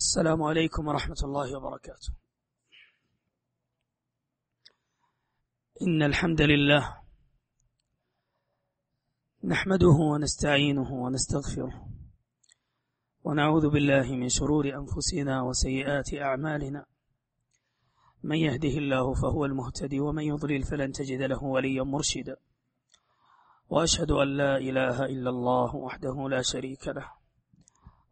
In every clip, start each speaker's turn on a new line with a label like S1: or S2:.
S1: السلام عليكم ورحمة الله وبركاته. إن الحمد لله نحمده ونستعينه ونستغفره ونعوذ بالله من شرور أنفسنا وسيئات أعمالنا. من يهده الله فهو المهتدي ومن يضلل فلن تجد له وليا مرشدا. وأشهد أن لا إله إلا الله وحده لا شريك له.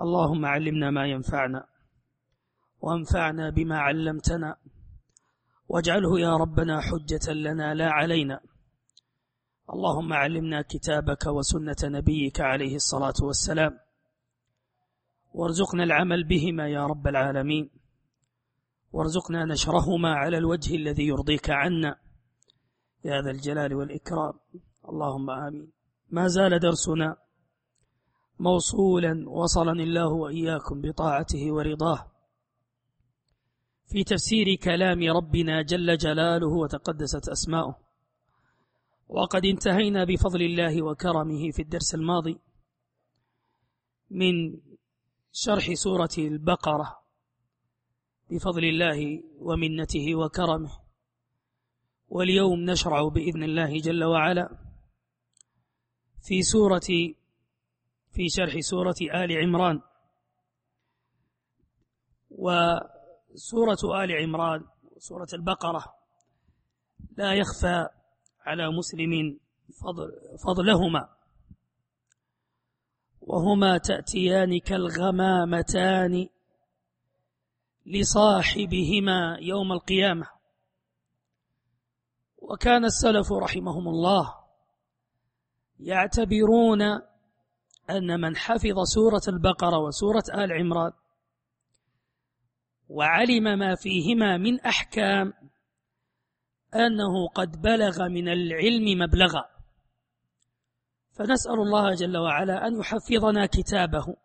S1: اللهم علمنا ما ينفعنا وانفعنا بما علمتنا واجعله يا ربنا حجة لنا لا علينا. اللهم علمنا كتابك وسنة نبيك عليه الصلاة والسلام. وارزقنا العمل بهما يا رب العالمين. وارزقنا نشرهما على الوجه الذي يرضيك عنا. يا ذا الجلال والإكرام. اللهم آمين. ما زال درسنا موصولا وصلني الله وإياكم بطاعته ورضاه. في تفسير كلام ربنا جل جلاله وتقدست أسماؤه. وقد انتهينا بفضل الله وكرمه في الدرس الماضي من شرح سورة البقرة بفضل الله ومنته وكرمه. واليوم نشرع بإذن الله جل وعلا في سورة في شرح سورة آل عمران. وسورة آل عمران سورة البقرة لا يخفى على مسلم فضل فضلهما. وهما تأتيان كالغمامتان لصاحبهما يوم القيامة. وكان السلف رحمهم الله يعتبرون أن من حفظ سورة البقرة وسورة آل عمران وعلم ما فيهما من أحكام أنه قد بلغ من العلم مبلغا. فنسأل الله جل وعلا أن يحفظنا كتابه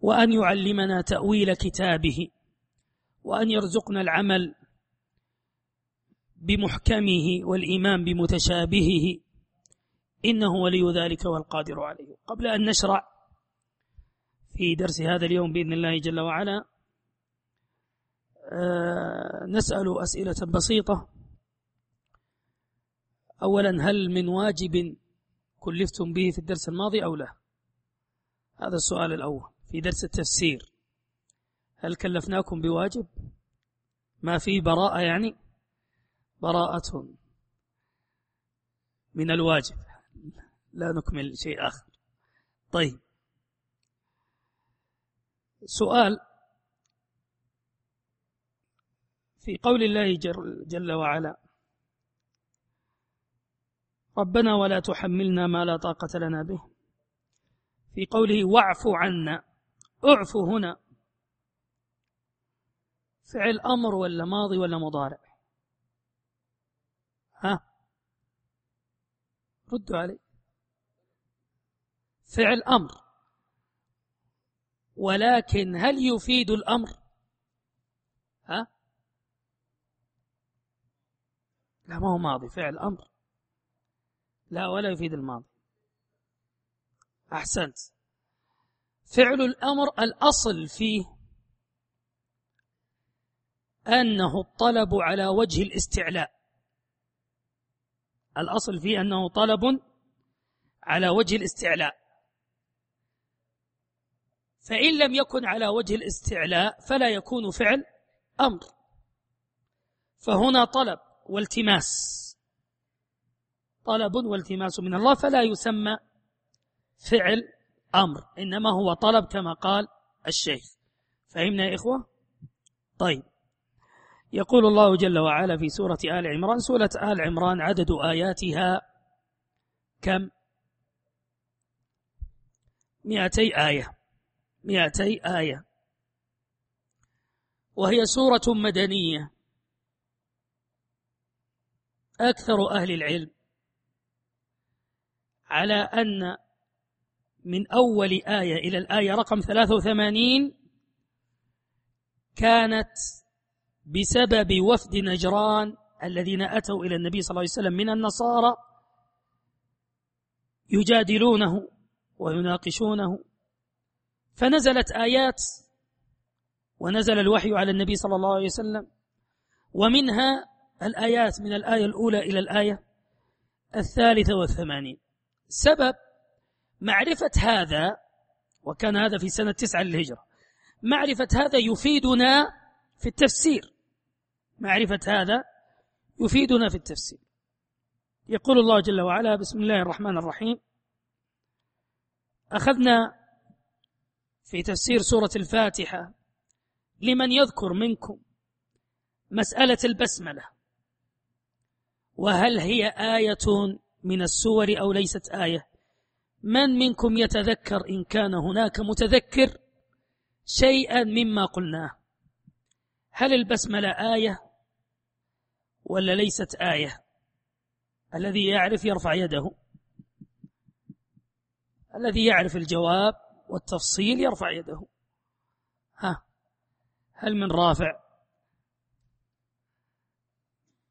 S1: وأن يعلمنا تأويل كتابه وأن يرزقنا العمل بمحكمه والإيمان بمتشابهه إنه ولي ذلك والقادر عليه. قبل أن نشرع في درس هذا اليوم بإذن الله جل وعلا آه، نسأل أسئلة بسيطة. أولا هل من واجب كلفتم به في الدرس الماضي أو لا؟ هذا السؤال الأول. في درس التفسير هل كلفناكم بواجب؟ ما فيه براءة يعني؟ براءة من الواجب. لا نكمل شيء آخر. طيب. سؤال. في قول الله جل وعلا. ربنا ولا تحملنا ما لا طاقة لنا به. في قوله واعف عنا. اعف هنا. فعل أمر ولا ماضي ولا مضارع. ها؟ ردوا علي. فعل أمر. ولكن هل يفيد الأمر؟ ها؟ لا ما هو ماضي. فعل أمر. لا ولا يفيد الماضي. أحسنت. فعل الأمر الأصل فيه أنه الطلب على وجه الاستعلاء. الأصل فيه أنه طلب على وجه الاستعلاء. فإن لم يكن على وجه الاستعلاء فلا يكون فعل أمر. فهنا طلب والتماس. طلب والتماس من الله فلا يسمى فعل أمر إنما هو طلب كما قال الشيخ. فهمنا يا إخوة؟ طيب. يقول الله جل وعلا في سورة آل عمران سورة آل عمران عدد آياتها كم؟ مئتي آية. مئتي آية. وهي سورة مدنية. أكثر أهل العلم على أن من أول آية إلى الآية رقم 83 كانت بسبب وفد نجران الذين أتوا إلى النبي صلى الله عليه وسلم من النصارى يجادلونه ويناقشونه فنزلت آيات ونزل الوحي على النبي صلى الله عليه وسلم ومنها الآيات من الآية الأولى إلى الآية الثالثة والثمانين. سبب معرفة هذا وكان هذا في سنة تسعة للهجرة معرفة هذا يفيدنا في التفسير. معرفة هذا يفيدنا في التفسير. يقول الله جل وعلا بسم الله الرحمن الرحيم أخذنا في تفسير سورة الفاتحة. لمن يذكر منكم مسألة البسملة؟ وهل هي آية من السور أو ليست آية؟ من منكم يتذكر إن كان هناك متذكر شيئا مما قلناه؟ هل البسملة آية ولا ليست آية؟ الذي يعرف يرفع يده. الذي يعرف الجواب والتفصيل يرفع يده. ها هل من رافع؟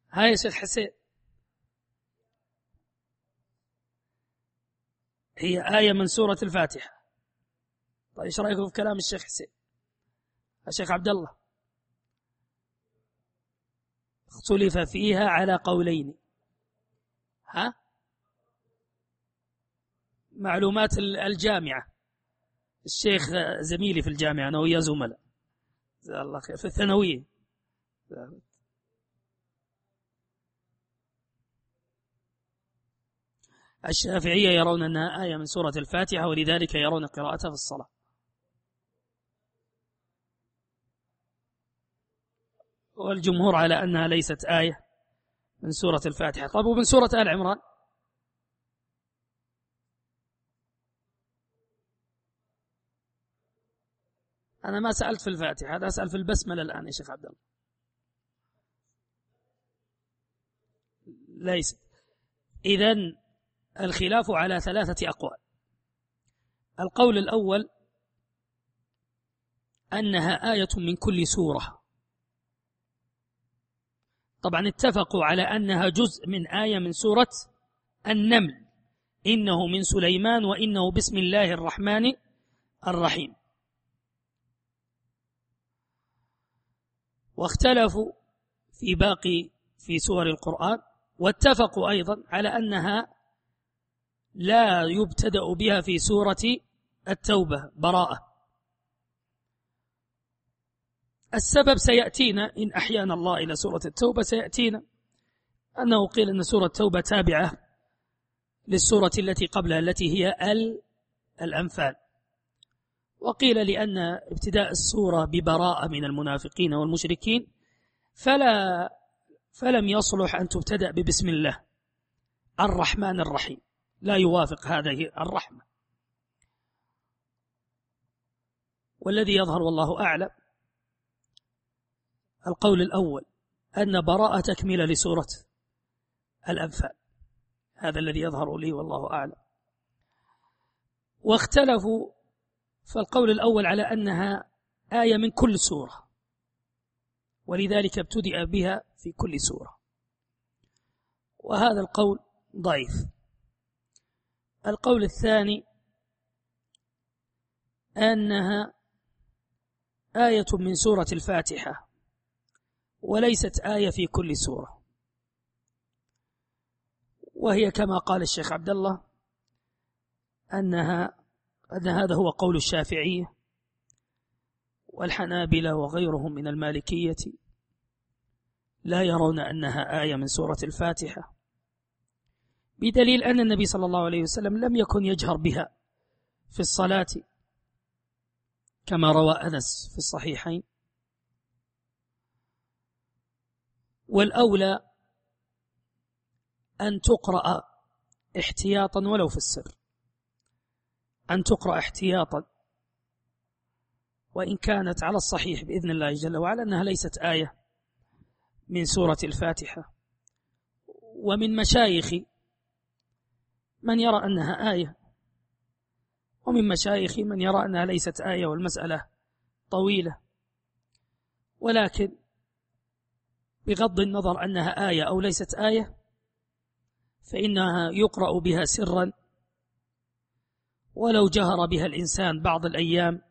S1: هاي يا شيخ حسين. هي آية من سورة الفاتحة. طيب إيش رأيكم في كلام الشيخ حسين؟ الشيخ عبد الله. اختلف فيها على قولين. ها؟ معلومات الجامعة. الشيخ زميلي في الجامعة أنا وياه زملاء. جزاه الله خير. في الثانوية. الشافعية يرون أنها آية من سورة الفاتحة ولذلك يرون قراءتها في الصلاة. والجمهور على أنها ليست آية من سورة الفاتحة. طيب ومن سورة آل عمران؟ أنا ما سألت في الفاتحة هذا أسأل في البسملة الآن يا شيخ عبد الله ليس. إذا الخلاف على ثلاثة أقوال. القول الأول أنها آية من كل سورة. طبعا اتفقوا على أنها جزء من آية من سورة النمل. إنه من سليمان وإنه بسم الله الرحمن الرحيم. واختلفوا في باقي في سور القرآن واتفقوا أيضا على أنها لا يبتدأ بها في سورة التوبة براءة. السبب سيأتينا إن أحيانا الله إلى سورة التوبة سيأتينا. أنه قيل أن سورة التوبة تابعة للسورة التي قبلها التي هي ال الأنفال. وقيل لأن ابتداء السورة ببراءة من المنافقين والمشركين فلا فلم يصلح أن تبتدأ ببسم الله الرحمن الرحيم. لا يوافق هذه الرحمة. والذي يظهر والله أعلم القول الأول أن براءة تكملة لسورة الأنفال. هذا الذي يظهر لي والله أعلم. واختلفوا فالقول الأول على أنها آية من كل سورة ولذلك ابتدأ بها في كل سورة. وهذا القول ضعيف. القول الثاني أنها آية من سورة الفاتحة وليست آية في كل سورة. وهي كما قال الشيخ عبد الله أنها أن هذا هو قول الشافعية والحنابلة وغيرهم من المالكية. لا يرون أنها آية من سورة الفاتحة بدليل أن النبي صلى الله عليه وسلم لم يكن يجهر بها في الصلاة كما روى أنس في الصحيحين. والأولى أن تقرأ احتياطا ولو في السر. أن تقرأ احتياطا وإن كانت على الصحيح بإذن الله جل وعلا أنها ليست آية من سورة الفاتحة. ومن مشايخي من يرى أنها آية ومن مشايخي من يرى أنها ليست آية والمسألة طويلة. ولكن بغض النظر أنها آية أو ليست آية فإنها يقرأ بها سرا ولو جهر بها الإنسان بعض الأيام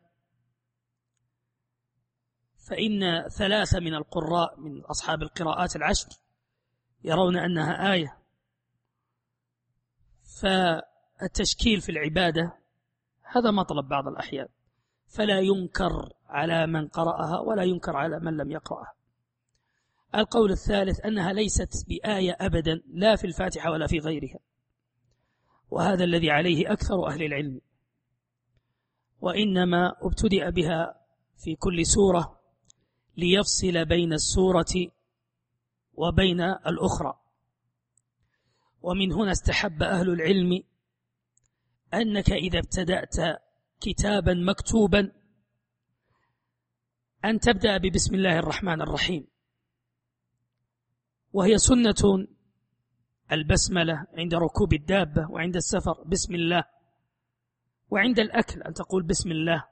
S1: فإن ثلاثة من القراء من أصحاب القراءات العشر يرون أنها آية. فالتشكيل في العبادة هذا مطلب بعض الأحيان. فلا ينكر على من قرأها ولا ينكر على من لم يقرأها. القول الثالث أنها ليست بآية أبدا لا في الفاتحة ولا في غيرها. وهذا الذي عليه أكثر أهل العلم. وإنما ابتدأ بها في كل سورة ليفصل بين السورة وبين الأخرى. ومن هنا استحب أهل العلم أنك إذا ابتدأت كتابا مكتوبا أن تبدأ ببسم الله الرحمن الرحيم. وهي سنة البسملة عند ركوب الدابة وعند السفر بسم الله. وعند الأكل أن تقول بسم الله.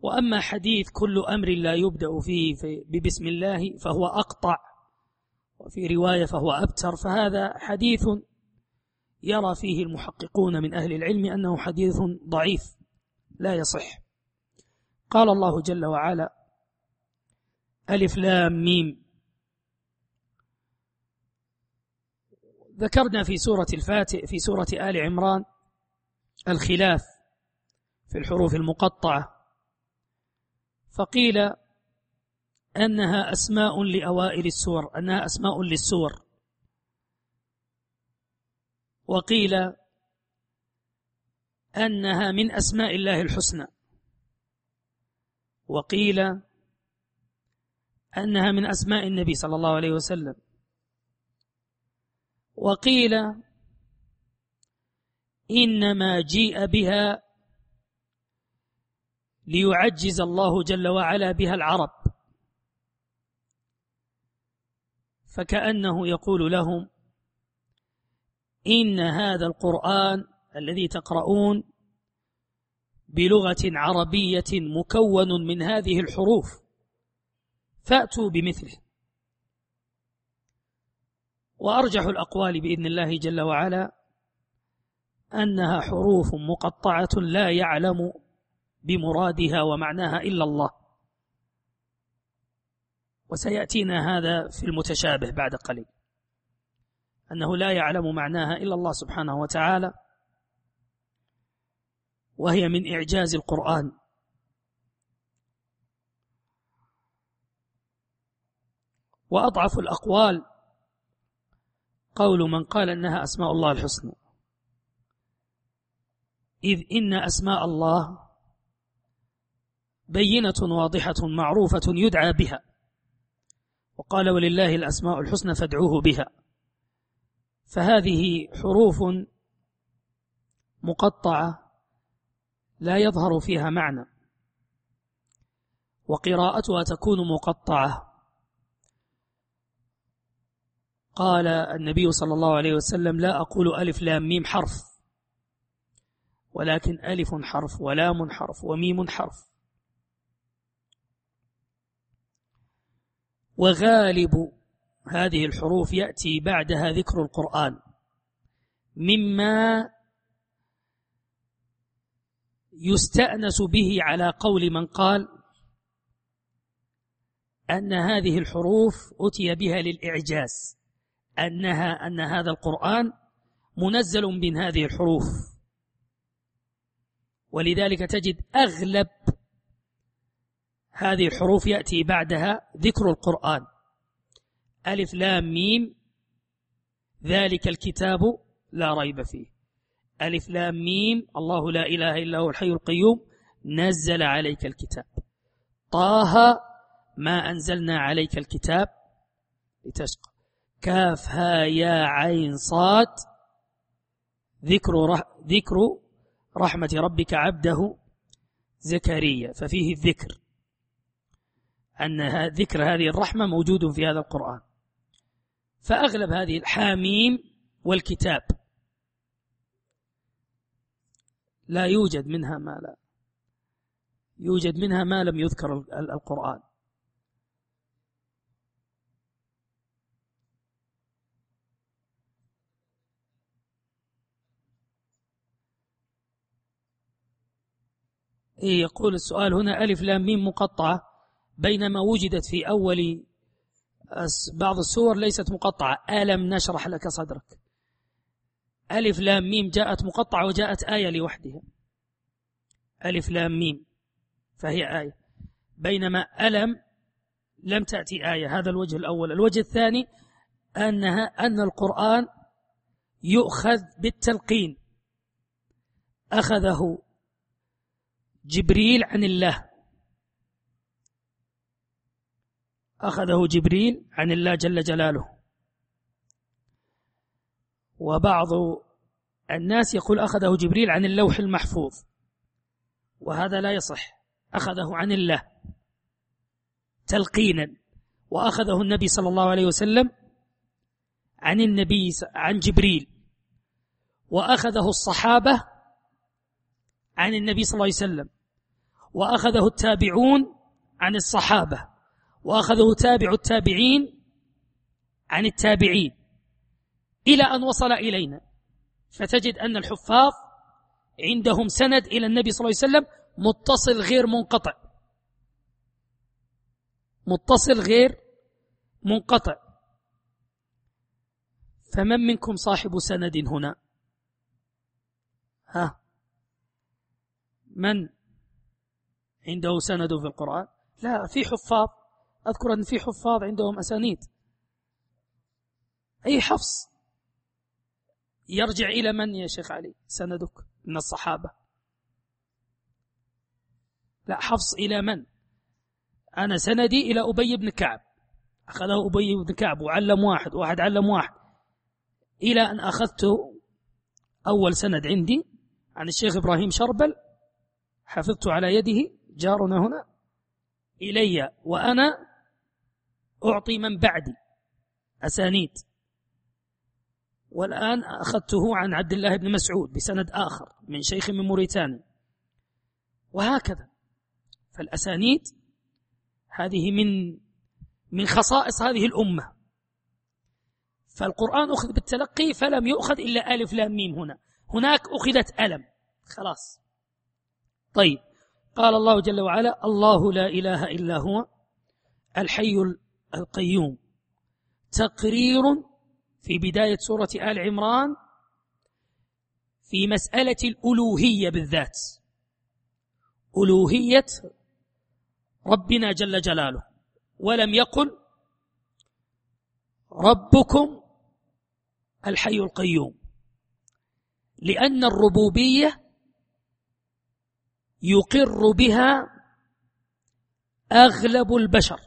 S1: وأما حديث كل أمر لا يبدأ فيه ببسم الله فهو أقطع وفي رواية فهو أبتر فهذا حديث يرى فيه المحققون من أهل العلم أنه حديث ضعيف لا يصح. قال الله جل وعلا ألف لام ميم. ذكرنا في سورة الفاتح في سورة آل عمران الخلاف في الحروف المقطعة. فقيل أنها أسماء لأوائل السور أنها أسماء للسور. وقيل أنها من أسماء الله الحسنى. وقيل أنها من أسماء النبي صلى الله عليه وسلم. وقيل إنما جيء بها ليعجز الله جل وعلا بها العرب. فكأنه يقول لهم إن هذا القرآن الذي تقرؤون بلغة عربية مكون من هذه الحروف فأتوا بمثله. وأرجح الأقوال بإذن الله جل وعلا أنها حروف مقطعة لا يعلم بمرادها ومعناها إلا الله. وسيأتينا هذا في المتشابه بعد قليل. أنه لا يعلم معناها إلا الله سبحانه وتعالى وهي من إعجاز القرآن. وأضعف الأقوال قول من قال أنها أسماء الله الحسنى. إذ إن أسماء الله بينة واضحة معروفة يدعى بها. وقال ولله الأسماء الحسنى فادعوه بها. فهذه حروف مقطعة لا يظهر فيها معنى. وقراءتها تكون مقطعة. قال النبي صلى الله عليه وسلم لا أقول ألف لام ميم حرف ولكن ألف حرف ولام حرف وميم حرف. وغالب هذه الحروف يأتي بعدها ذكر القرآن مما يستأنس به على قول من قال أن هذه الحروف أتي بها للإعجاز. أنها أن هذا القرآن منزل من هذه الحروف. ولذلك تجد أغلب هذه الحروف يأتي بعدها ذكر القرآن. ألف لام ميم ذلك الكتاب لا ريب فيه. ألف لام ميم الله لا إله إلا هو الحي القيوم نزل عليك الكتاب. طه ما أنزلنا عليك الكتاب لتشقى كاف ها يا عين صاد. ذكر رح ذكر رحمة ربك عبده زكريا ففيه الذكر. أن ذكر هذه الرحمة موجود في هذا القرآن. فأغلب هذه الحاميم والكتاب لا يوجد منها ما لا يوجد منها ما لم يذكر القرآن. يقول السؤال هنا ألف لام ميم مقطعة بينما وجدت في أول بعض السور ليست مقطعة. ألم نشرح لك صدرك. ألف لام ميم جاءت مقطعة وجاءت آية لوحدها. ألف لام ميم. فهي آية. بينما ألم لم تأتي آية. هذا الوجه الأول. الوجه الثاني أنها أن القرآن يؤخذ بالتلقين. أخذه جبريل عن الله. أخذه جبريل عن الله جل جلاله. وبعض الناس يقول أخذه جبريل عن اللوح المحفوظ. وهذا لا يصح. أخذه عن الله. تلقينا. وأخذه النبي صلى الله عليه وسلم عن النبي عن جبريل. وأخذه الصحابة عن النبي صلى الله عليه وسلم. وأخذه التابعون عن الصحابة وأخذه تابع التابعين عن التابعين إلى أن وصل إلينا. فتجد أن الحفاظ عندهم سند إلى النبي صلى الله عليه وسلم متصل غير منقطع. متصل غير منقطع. فمن منكم صاحب سند هنا؟ ها؟ من؟ عنده سند في القرآن. لا في حفاظ. أذكر أن في حفاظ عندهم أسانيد. أي حفص يرجع إلى من يا شيخ علي؟ سندك من الصحابة. لا حفص إلى من؟ أنا سندي إلى أبي بن كعب. أخذه أبي بن كعب وعلم واحد واحد علم واحد. إلى أن أخذت أول سند عندي عن الشيخ إبراهيم شربل حفظت على يده. جارنا هنا إلي وأنا أعطي من بعدي. أسانيد. والآن أخذته عن عبد الله بن مسعود بسند آخر من شيخ من موريتانيا. وهكذا. فالأسانيد هذه من من خصائص هذه الأمة. فالقرآن أخذ بالتلقي فلم يؤخذ إلا ألف لام ميم هنا. هناك أخذت ألم. خلاص. طيب. قال الله جل وعلا الله لا إله إلا هو الحي القيوم. تقرير في بداية سورة آل عمران في مسألة الألوهية بالذات. ألوهية ربنا جل جلاله. ولم يقل ربكم الحي القيوم لأن الربوبية يقر بها أغلب البشر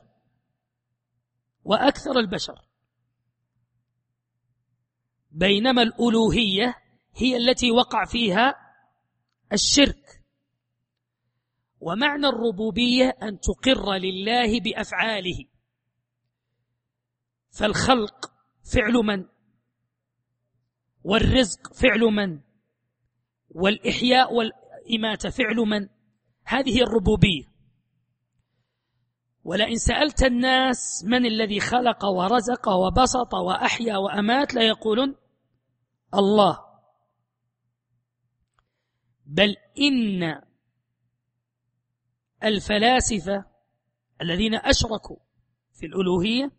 S1: وأكثر البشر. بينما الألوهية هي التي وقع فيها الشرك. ومعنى الربوبية أن تقر لله بأفعاله. فالخلق فعل من؟ والرزق فعل من؟ والإحياء والإماتة فعل من؟ هذه الربوبية. ولئن سألت الناس من الذي خلق ورزق وبسط وأحيا وأمات ليقولون الله. بل إن الفلاسفة الذين أشركوا في الألوهية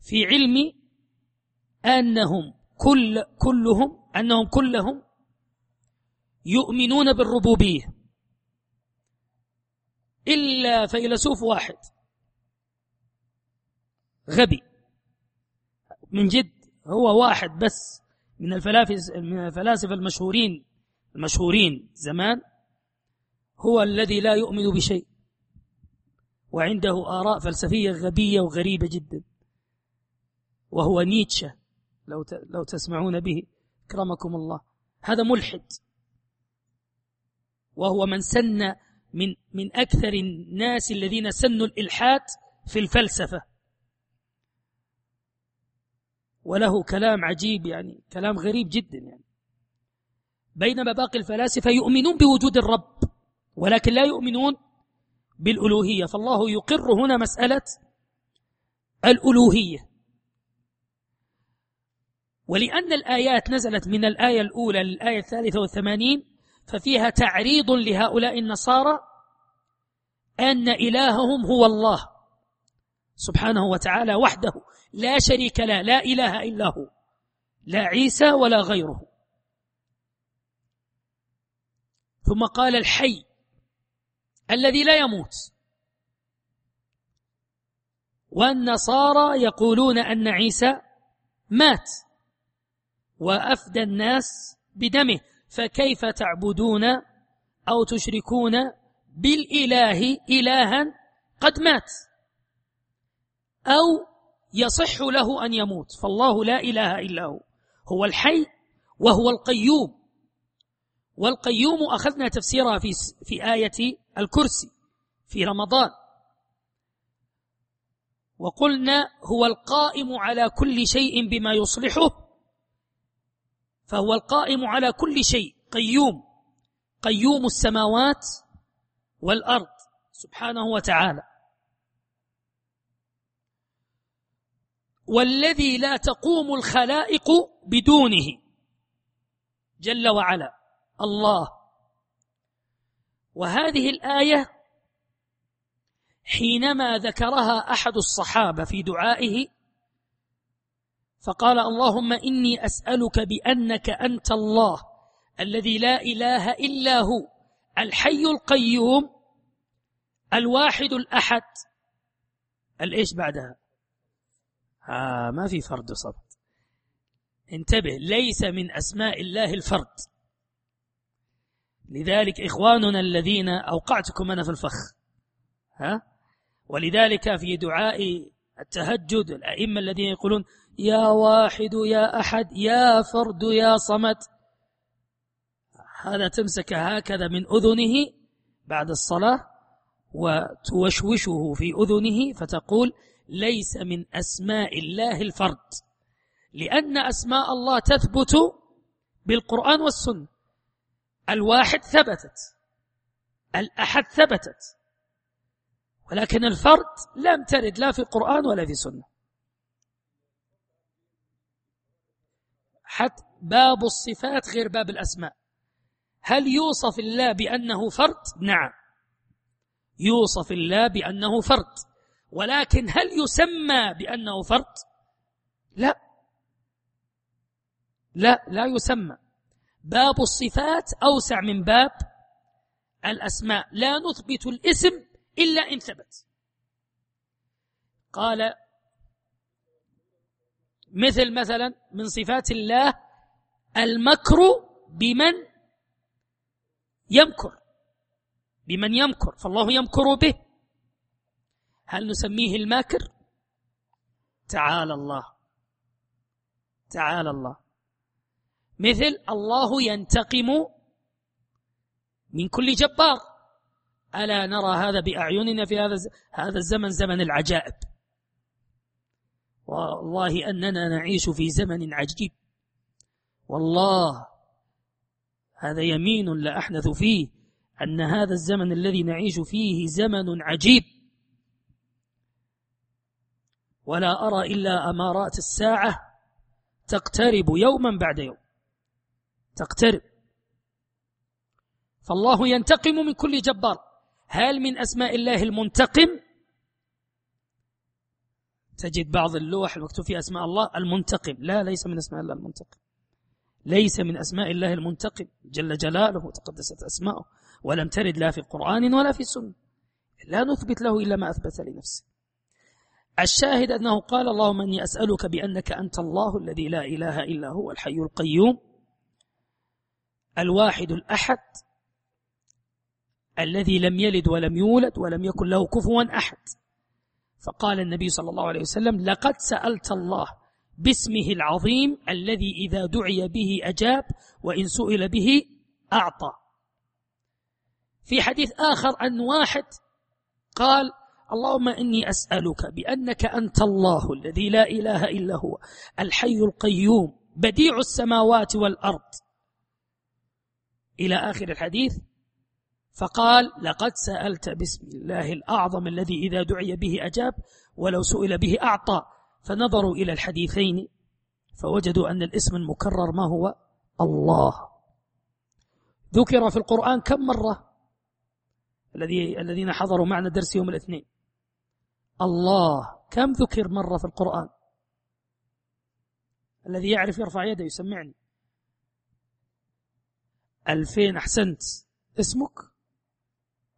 S1: في علم أنهم كل كلهم أنهم كلهم يؤمنون بالربوبية. إلا فيلسوف واحد. غبي. من جد هو واحد بس من الفلاسفة المشهورين المشهورين زمان. هو الذي لا يؤمن بشيء. وعنده آراء فلسفية غبية وغريبة جدا. وهو نيتشه. لو لو تسمعون به. كرمكم الله. هذا ملحد. وهو من سن من من أكثر الناس الذين سنوا الإلحاد في الفلسفة. وله كلام عجيب يعني كلام غريب جدا يعني. بينما باقي الفلاسفة يؤمنون بوجود الرب ولكن لا يؤمنون بالألوهية. فالله يقر هنا مسألة الألوهية. ولأن الآيات نزلت من الآية الأولى للآية الثالثة والثمانين ففيها تعريض لهؤلاء النصارى أن إلههم هو الله سبحانه وتعالى وحده لا شريك له لا إله إلا هو لا عيسى ولا غيره. ثم قال الحي الذي لا يموت. والنصارى يقولون أن عيسى مات وأفدى الناس بدمه. فكيف تعبدون أو تشركون بالإله إلها قد مات؟ أو يصح له أن يموت. فالله لا إله إلا هو. هو الحي وهو القيوم. والقيوم أخذنا تفسيرها في في آية الكرسي في رمضان. وقلنا هو القائم على كل شيء بما يصلحه فهو القائم على كل شيء. قيوم. قيوم السماوات والأرض سبحانه وتعالى. والذي لا تقوم الخلائق بدونه. جل وعلا. الله. وهذه الآية حينما ذكرها أحد الصحابة في دعائه فقال اللهم إني أسألك بأنك أنت الله الذي لا إله إلا هو الحي القيوم الواحد الأحد. الإيش بعدها؟ آه ما في فرد وصمد انتبه ليس من أسماء الله الفرد. لذلك إخواننا الذين أوقعتكم أنا في الفخ ها؟ ولذلك في دعاء التهجد الأئمة الذين يقولون يا واحد يا أحد يا فرد يا صمد. هذا تمسك هكذا من أذنه بعد الصلاة وتوشوشه في أذنه فتقول ليس من أسماء الله الفرد لأن أسماء الله تثبت بالقرآن والسنة. الواحد ثبتت الأحد ثبتت. ولكن الفرد لم ترد لا في القرآن ولا في سنة حتى باب الصفات غير باب الأسماء. هل يوصف الله بأنه فرد؟ نعم. يوصف الله بأنه فرد. ولكن هل يسمى بأنه فرد؟ لا. لا لا يسمى. باب الصفات أوسع من باب الأسماء. لا نثبت الاسم إلا إن ثبت. قال مثل مثلا من صفات الله المكر بمن يمكر بمن يمكر فالله يمكر به. هل نسميه الماكر؟ تعالى الله. تعالى الله. مثل الله ينتقم من كل جبار. ألا نرى هذا بأعيننا في هذا هذا الزمن زمن العجائب. والله أننا نعيش في زمن عجيب. والله هذا يمين لا أحنث فيه أن هذا الزمن الذي نعيش فيه زمن عجيب. ولا أرى إلا أمارات الساعة تقترب يوما بعد يوم. تقترب. فالله ينتقم من كل جبار. هل من أسماء الله المنتقم؟ تجد بعض اللوح المكتوب فيها أسماء الله المنتقم. لا ليس من أسماء الله المنتقم. ليس من أسماء الله المنتقم. جل جلاله وتقدست أسماؤه ولم ترد لا في القرآن ولا في السنة لا نثبت له إلا ما أثبت لنفسه. الشاهد أنه قال اللهم أني أسألك بأنك أنت الله الذي لا إله إلا هو الحي القيوم الواحد الأحد الذي لم يلد ولم يولد ولم يكن له كفوا أحد. فقال النبي صلى الله عليه وسلم لقد سألت الله باسمه العظيم الذي إذا دعي به أجاب وإن سئل به أعطى. في حديث آخر أن واحد قال اللهم إني أسألك بأنك أنت الله الذي لا إله إلا هو الحي القيوم بديع السماوات والأرض. إلى آخر الحديث فقال لقد سألت باسم الله الأعظم الذي إذا دعي به أجاب ولو سئل به أعطى. فنظروا إلى الحديثين فوجدوا أن الاسم المكرر ما هو؟ الله. ذكر في القرآن كم مرة؟ الذي الذين حضروا معنا درس يوم الاثنين. الله. كم ذكر مرة في القرآن؟ الذي يعرف يرفع يده يسمعني. ألفين أحسنت. اسمك؟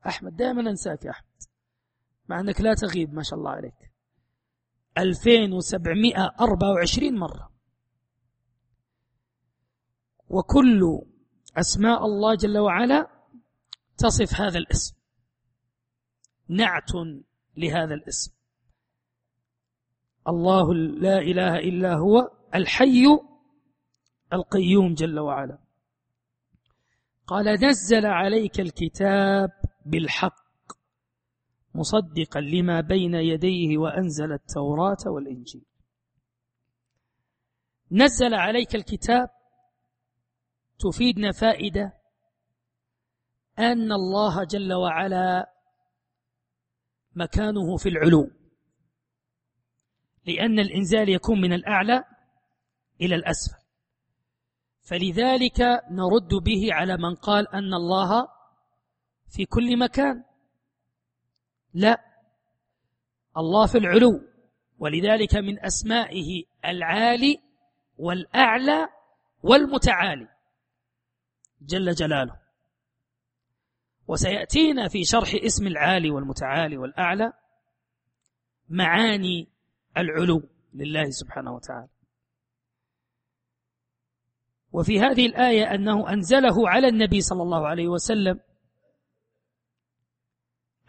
S1: أحمد دائما أنساك يا أحمد مع أنك لا تغيب ما شاء الله عليك. 2724 مرة. وكل أسماء الله جل وعلا تصف هذا الاسم. نعت لهذا الاسم. الله لا إله إلا هو الحي القيوم جل وعلا. قال نزل عليك الكتاب بالحق مصدقا لما بين يديه وأنزل التوراة والإنجيل. نزل عليك الكتاب تفيدنا فائدة أن الله جل وعلا مكانه في العلو لأن الإنزال يكون من الأعلى إلى الأسفل. فلذلك نرد به على من قال أن الله في كل مكان. لا. الله في العلو ولذلك من أسمائه العالي والأعلى والمتعالي جل جلاله. وسيأتينا في شرح اسم العالي والمتعالي والأعلى معاني العلو لله سبحانه وتعالى. وفي هذه الآية أنه أنزله على النبي صلى الله عليه وسلم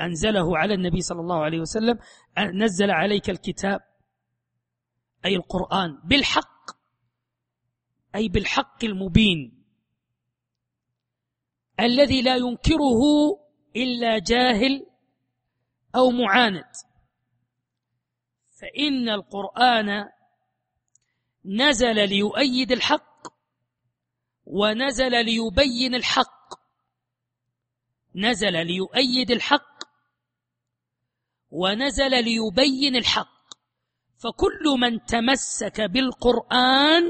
S1: أنزله على النبي صلى الله عليه وسلم نزل عليك الكتاب أي القرآن بالحق أي بالحق المبين. الذي لا ينكره إلا جاهل أو معاند. فإن القرآن نزل ليؤيد الحق ونزل ليبين الحق. نزل ليؤيد الحق ونزل ليبين الحق. فكل من تمسك بالقرآن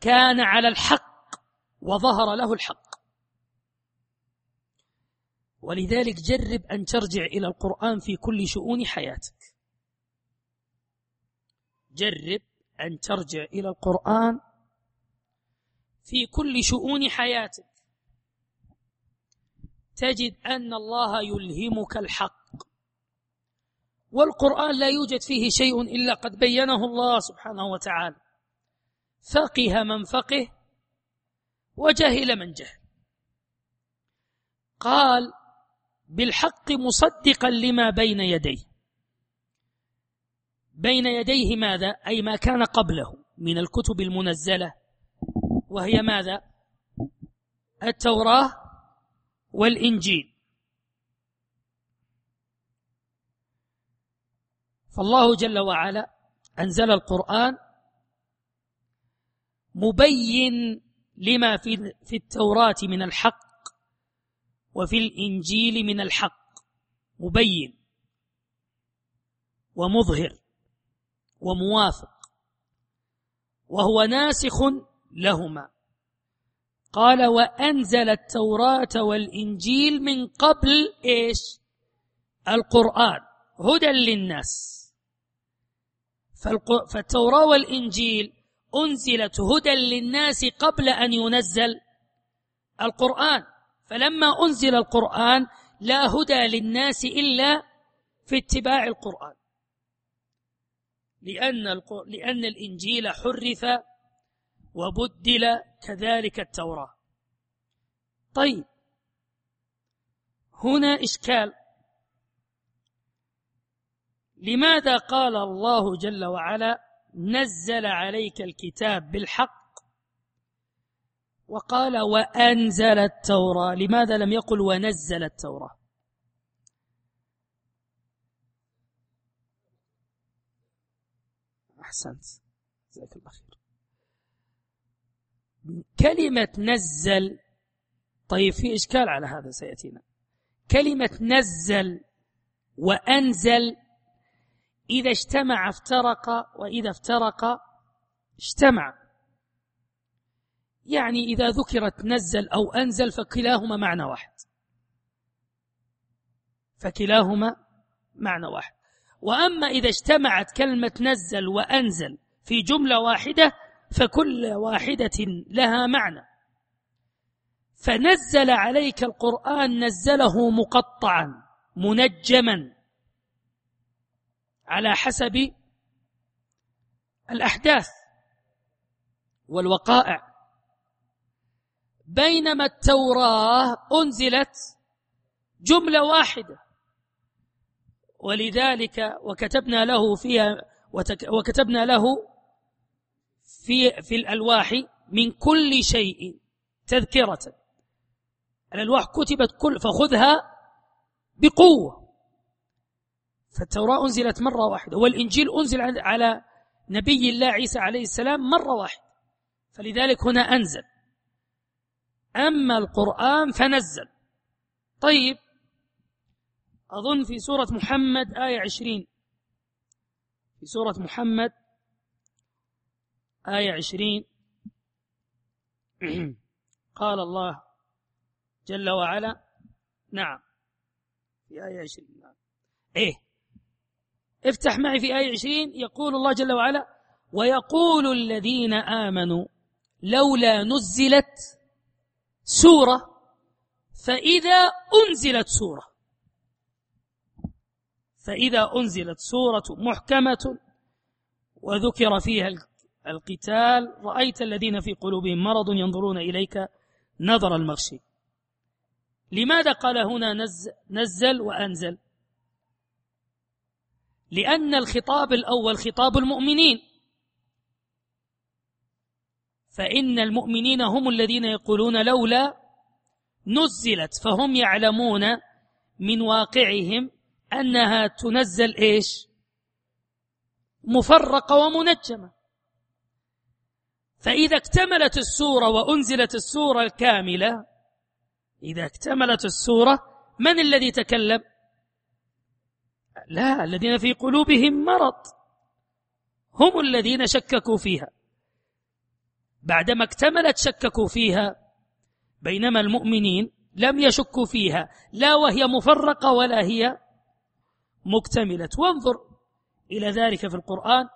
S1: كان على الحق وظهر له الحق. ولذلك جرب أن ترجع إلى القرآن في كل شؤون حياتك. جرب أن ترجع إلى القرآن في كل شؤون حياتك. تجد أن الله يلهمك الحق. والقرآن لا يوجد فيه شيء إلا قد بينه الله سبحانه وتعالى. فقه من فقه وجهل من جهل. قال بالحق مصدقا لما بين يديه. بين يديه ماذا؟ أي ما كان قبله من الكتب المنزلة. وهي ماذا؟ التوراة والإنجيل. فالله جل وعلا أنزل القرآن مبين لما في في التوراة من الحق وفي الإنجيل من الحق مبين ومظهر وموافق وهو ناسخ لهما. قال وأنزل التوراة والإنجيل من قبل إيش؟ القرآن هدى للناس. فالتوراة والإنجيل أنزلت هدى للناس قبل أن ينزل القرآن. فلما أنزل القرآن لا هدى للناس إلا في اتباع القرآن. لأن, لأن الإنجيل حرف وبدل كذلك التوراة. طيب هنا إشكال. لماذا قال الله جل وعلا نزل عليك الكتاب بالحق؟ وقال وأنزل التوراة. لماذا لم يقل ونزل التوراة؟ أحسنت. جزاك الله خير. كلمة نزل طيب في إشكال على هذا سيأتينا. كلمة نزل وأنزل إذا اجتمع افترق وإذا افترق اجتمع. يعني إذا ذكرت نزل أو أنزل فكلاهما معنى واحد. فكلاهما معنى واحد. وأما إذا اجتمعت كلمة نزل وأنزل في جملة واحدة فكل واحدة لها معنى. فنزل عليك القرآن نزله مقطعا منجما. على حسب الأحداث والوقائع. بينما التوراة أنزلت جملة واحدة ولذلك وكتبنا له فيها وكتبنا له في في الألواح من كل شيء تذكرة. الألواح كتبت كل فخذها بقوة. فالتوراة أنزلت مرة واحدة والإنجيل أنزل على نبي الله عيسى عليه السلام مرة واحدة. فلذلك هنا أنزل. أما القرآن فنزل. طيب أظن في سورة محمد آية عشرين. في سورة محمد آية عشرين. قال الله جل وعلا نعم في آية عشرين. نعم. إيه افتح معي في آية عشرين يقول الله جل وعلا ويقول الذين آمنوا لولا نزلت سورة فإذا أنزلت سورة. فإذا أنزلت سورة محكمة وذكر فيها القتال رأيت الذين في قلوبهم مرض ينظرون إليك نظر المغشي. لماذا قال هنا نزل وأنزل؟ لأن الخطاب الأول خطاب المؤمنين. فإن المؤمنين هم الذين يقولون لولا نزلت فهم يعلمون من واقعهم أنها تنزل إيش؟ مفرقة ومنجمة. فإذا اكتملت السورة وأنزلت السورة الكاملة إذا اكتملت السورة من الذي تكلم؟ لا الذين في قلوبهم مرض. هم الذين شككوا فيها. بعدما اكتملت شككوا فيها بينما المؤمنين لم يشكوا فيها لا وهي مفرقة ولا هي مكتملة. وانظر إلى ذلك في القرآن.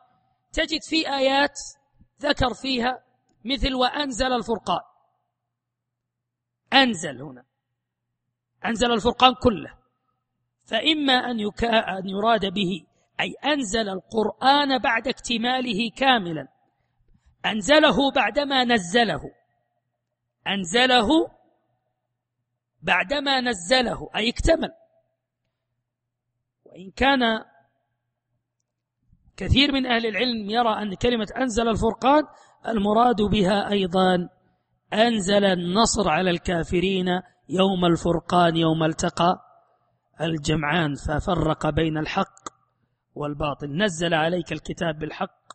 S1: تجد في آيات ذكر فيها مثل وأنزل الفرقان. أنزل هنا. أنزل الفرقان كله. فإما أن, يكا أن يراد به أي أنزل القرآن بعد اكتماله كاملا. أنزله بعدما نزله. أنزله بعدما نزله أي اكتمل. وإن كان كثير من أهل العلم يرى أن كلمة أنزل الفرقان المراد بها أيضا أنزل النصر على الكافرين يوم الفرقان يوم التقى. الجمعان ففرق بين الحق والباطل. نزل عليك الكتاب بالحق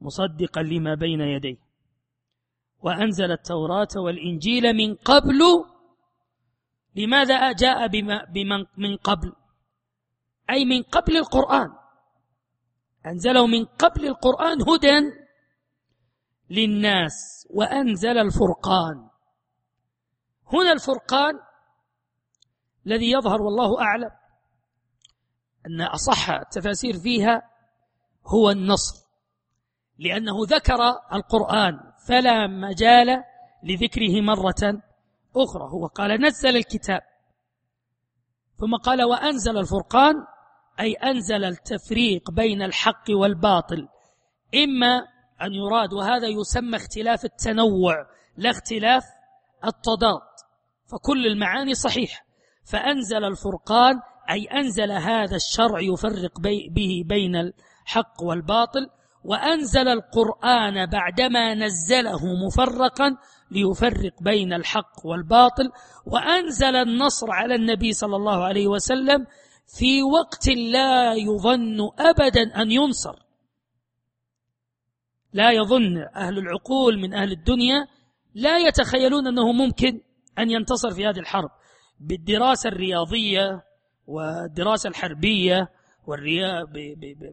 S1: مصدقا لما بين يديه. وأنزل التوراة والإنجيل من قبل. لماذا جاء بما من قبل؟ أي من قبل القرآن. أنزله من قبل القرآن هدى للناس وأنزل الفرقان. هنا الفرقان الذي يظهر والله أعلم أن أصح التفاسير فيها هو النصر لأنه ذكر القرآن فلا مجال لذكره مرة أخرى هو قال نزل الكتاب ثم قال وأنزل الفرقان أي أنزل التفريق بين الحق والباطل إما أن يراد وهذا يسمى اختلاف التنوع لا اختلاف التضاد فكل المعاني صحيحة. فأنزل الفرقان أي أنزل هذا الشرع يفرق به بين الحق والباطل وأنزل القرآن بعدما نزله مفرقا ليفرق بين الحق والباطل وأنزل النصر على النبي صلى الله عليه وسلم في وقت لا يظن أبدا أن ينصر. لا يظن أهل العقول من أهل الدنيا لا يتخيلون أنه ممكن أن ينتصر في هذه الحرب. بالدراسة الرياضية والدراسة الحربية والريا...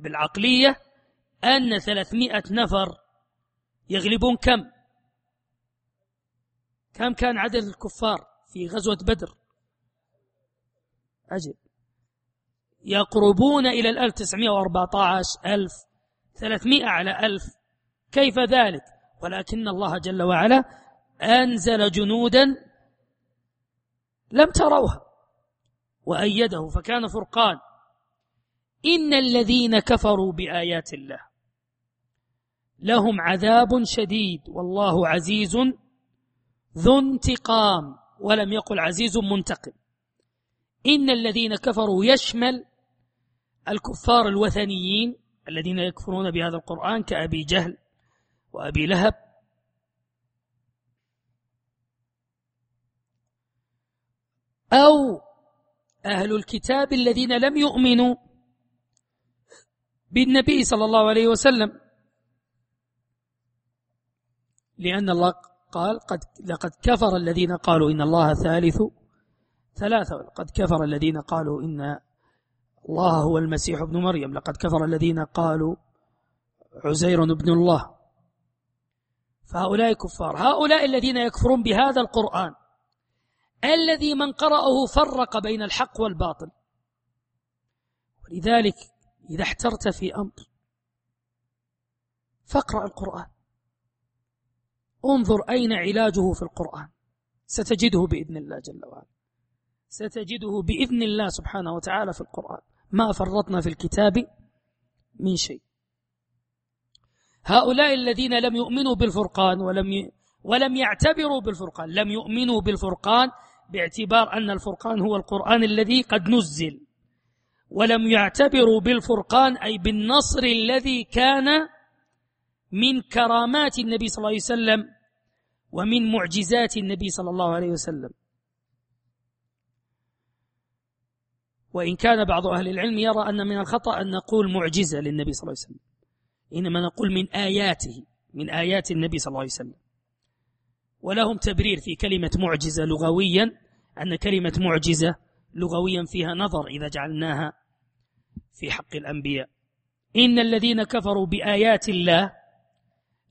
S1: بالعقلية أن ثلاثمائة نفر يغلبون كم؟ كم كان عدد الكفار في غزوة بدر؟ أجل. يقربون إلى الألف تسعمائة وأربعة ألف ثلاثمائة على ألف. كيف ذلك؟ ولكن الله جل وعلا أنزل جنودا لم تروها. وأيده فكان فرقان. إن الذين كفروا بآيات الله لهم عذاب شديد والله عزيز ذو انتقام ولم يقل عزيز منتقم. إن الذين كفروا يشمل الكفار الوثنيين الذين يكفرون بهذا القرآن كأبي جهل وأبي لهب أو أهل الكتاب الذين لم يؤمنوا بالنبي صلى الله عليه وسلم. لأن الله قال قد لقد كفر الذين قالوا إن الله ثالث ثلاثة. قد كفر الذين قالوا إن الله هو المسيح ابن مريم. لقد كفر الذين قالوا عزير ابن الله. فهؤلاء كفار. هؤلاء الذين يكفرون بهذا القرآن. الذي من قرأه فرق بين الحق والباطل. ولذلك إذا احترت في أمر فاقرأ القرآن. انظر أين علاجه في القرآن. ستجده بإذن الله جل وعلا. ستجده بإذن الله سبحانه وتعالى في القرآن. ما فرطنا في الكتاب من شيء. هؤلاء الذين لم يؤمنوا بالفرقان ولم. ولم يعتبروا بالفرقان لم يؤمنوا بالفرقان باعتبار أن الفرقان هو القرآن الذي قد نزل ولم يعتبروا بالفرقان أي بالنصر الذي كان من كرامات النبي صلى الله عليه وسلم ومن معجزات النبي صلى الله عليه وسلم. وإن كان بعض أهل العلم يرى أن من الخطأ أن نقول معجزة للنبي صلى الله عليه وسلم إنما نقول من آياته من آيات النبي صلى الله عليه وسلم. ولهم تبرير في كلمة معجزة لغويا أن كلمة معجزة لغويا فيها نظر إذا جعلناها في حق الأنبياء. إن الذين كفروا بآيات الله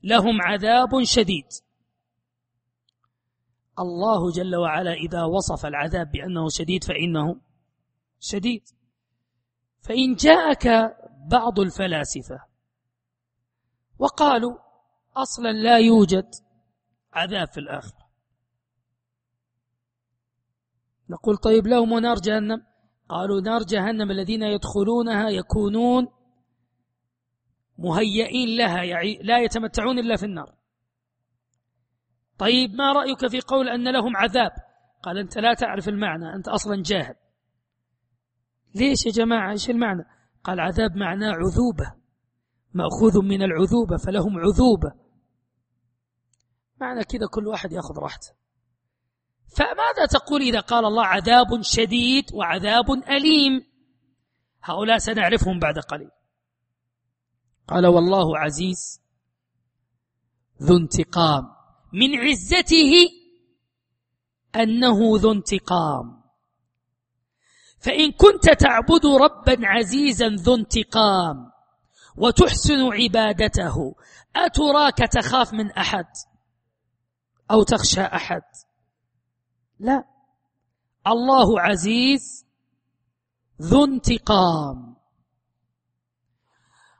S1: لهم عذاب شديد. الله جل وعلا إذا وصف العذاب بأنه شديد فإنه شديد. فإن جاءك بعض الفلاسفة وقالوا أصلا لا يوجد عذاب في الآخرة. نقول طيب لهم نار جهنم. قالوا نار جهنم الذين يدخلونها يكونون مهيئين لها يعني لا يتمتعون إلا في النار. طيب ما رأيك في قول أن لهم عذاب؟ قال أنت لا تعرف المعنى أنت أصلا جاهل. ليش يا جماعة؟ إيش المعنى؟ قال عذاب معناه عذوبة. مأخوذ من العذوبة فلهم عذوبة. معنى كذا كل واحد يأخذ راحته. فماذا تقول إذا قال الله عذاب شديد وعذاب أليم؟ هؤلاء سنعرفهم بعد قليل. قال والله عزيز ذو انتقام. من عزته أنه ذو انتقام. فإن كنت تعبد ربا عزيزا ذو انتقام وتحسن عبادته أتراك تخاف من أحد؟ أو تخشى أحد. لا. الله عزيز ذو انتقام.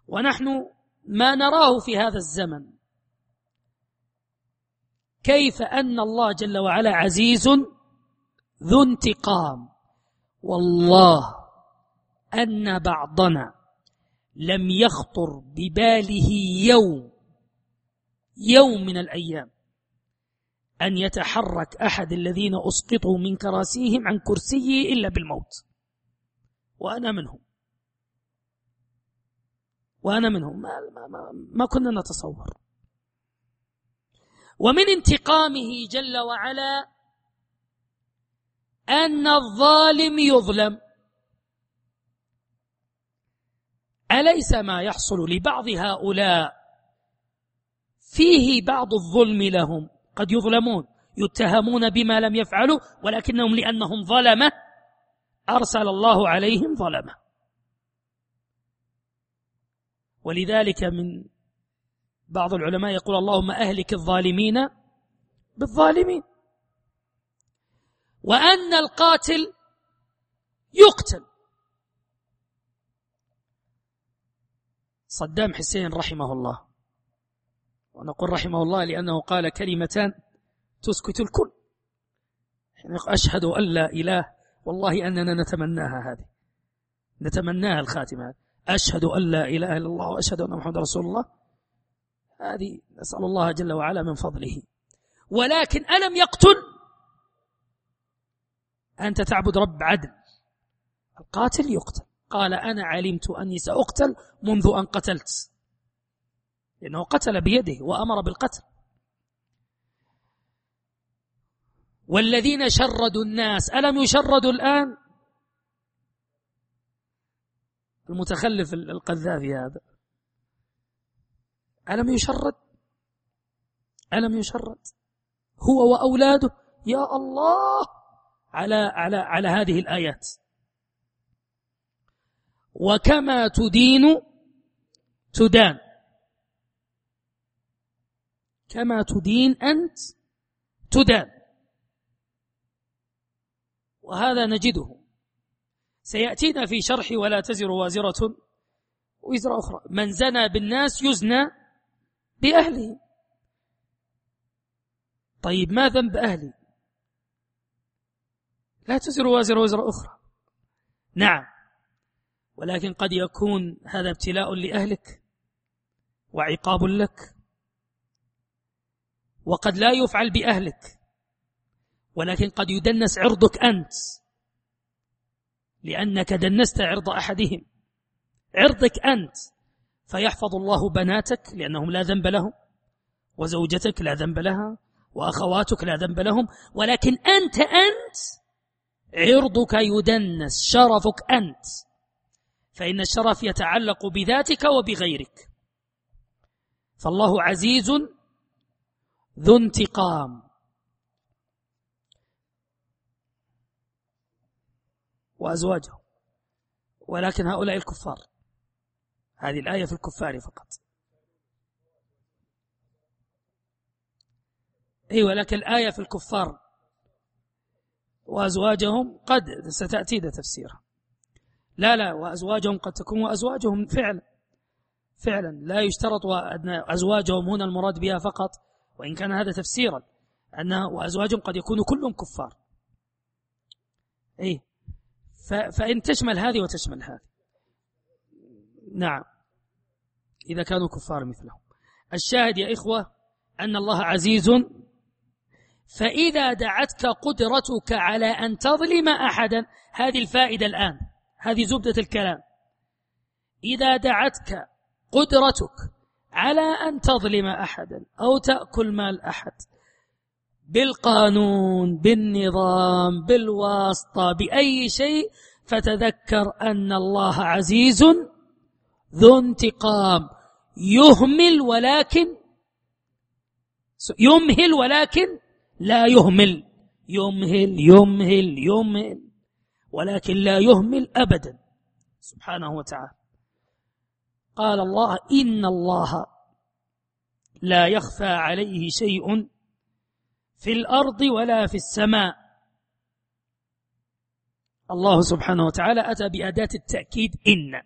S1: ونحن ما نراه في هذا الزمن. كيف أن الله جل وعلا عزيز ذو انتقام؟ والله أن بعضنا لم يخطر بباله يوم يوم من الأيام. أن يتحرك أحد الذين أسقطوا من كراسيهم عن كرسيه إلا بالموت. وأنا منهم. وأنا منهم. ما, ما, ما, ما كنا نتصور. ومن انتقامه جل وعلا أن الظالم يظلم. أليس ما يحصل لبعض هؤلاء؟ فيه بعض الظلم لهم. قد يظلمون يتهمون بما لم يفعلوا ولكنهم لأنهم ظلمة أرسل الله عليهم ظلمة. ولذلك من بعض العلماء يقول اللهم أهلك الظالمين بالظالمين. وأن القاتل يقتل. صدام حسين رحمه الله. ونقول رحمه الله لأنه قال كلمتان تسكت الكل. يعني أشهد أن لا إله والله أننا نتمناها هذه. نتمناها الخاتمة. أشهد أن لا إله إلا الله وأشهد أن محمد رسول الله. هذه نسأل الله جل وعلا من فضله. ولكن ألم يقتل؟ أنت تعبد رب عدل. القاتل يقتل. قال أنا علمت أني سأقتل منذ أن قتلت. لأنه قتل بيده وأمر بالقتل. والذين شردوا الناس ألم يشردوا الآن؟ المتخلف القذافي هذا. ألم يشرد؟ ألم يشرد؟ هو وأولاده. يا الله! على على على هذه الآيات. وكما تدين تدان. كما تدين أنت تدان. وهذا نجده. سيأتينا في شرح ولا تزر وازرة. وزر أخرى. من زنى بالناس يزنى بأهله. طيب ما ذنب أهلي؟ لا تزر وازر وزر أخرى. نعم. ولكن قد يكون هذا ابتلاء لأهلك وعقاب لك. وقد لا يفعل بأهلك. ولكن قد يدنس عرضك أنت. لأنك دنست عرض أحدهم. عرضك أنت. فيحفظ الله بناتك لأنهم لا ذنب لهم. وزوجتك لا ذنب لها. وأخواتك لا ذنب لهم. ولكن أنت أنت. عرضك يدنس. شرفك أنت. فإن الشرف يتعلق بذاتك وبغيرك. فالله عزيز ذو انتقام. وأزواجه. ولكن هؤلاء الكفار. هذه الآية في الكفار فقط. أي ولكن الآية في الكفار. وأزواجهم قد ستأتي ذا تفسيرها لا لا وأزواجهم قد تكون وأزواجهم فعلا فعلا لا يشترط أن أزواجهم هنا المراد بها فقط وإن كان هذا تفسيرا أن وأزواجهم قد يكونوا كلهم كفار. أي فإن تشمل هذه وتشمل هذه. نعم. إذا كانوا كفار مثلهم. الشاهد يا إخوة أن الله عزيز فإذا دعتك قدرتك على أن تظلم أحدا هذه الفائدة الآن هذه زبدة الكلام. إذا دعتك قدرتك على أن تظلم أحدا أو تأكل مال أحد. بالقانون بالنظام بالواسطة بأي شيء فتذكر أن الله عزيز ذو انتقام. يهمل ولكن يمهل ولكن لا يهمل. يمهل يمهل يمهل ولكن لا يهمل أبدا. سبحانه وتعالى. قال الله إن الله لا يخفى عليه شيء في الأرض ولا في السماء. الله سبحانه وتعالى أتى بأداة التأكيد إن.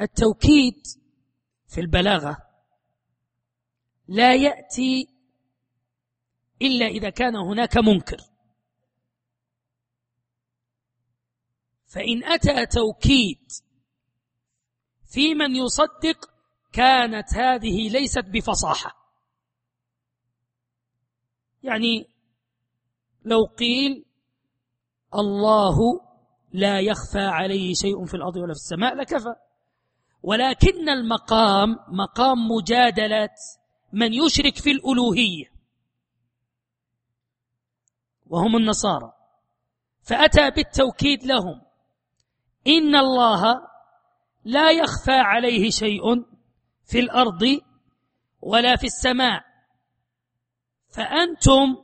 S1: التوكيد في البلاغة لا يأتي إلا إذا كان هناك منكر. فإن أتى توكيد في من يصدق كانت هذه ليست بفصاحة. يعني لو قيل الله لا يخفى عليه شيء في الأرض ولا في السماء لكفى. ولكن المقام مقام مجادلة من يشرك في الألوهية. وهم النصارى. فأتى بالتوكيد لهم. إن الله لا يخفى عليه شيء في الأرض ولا في السماء. فأنتم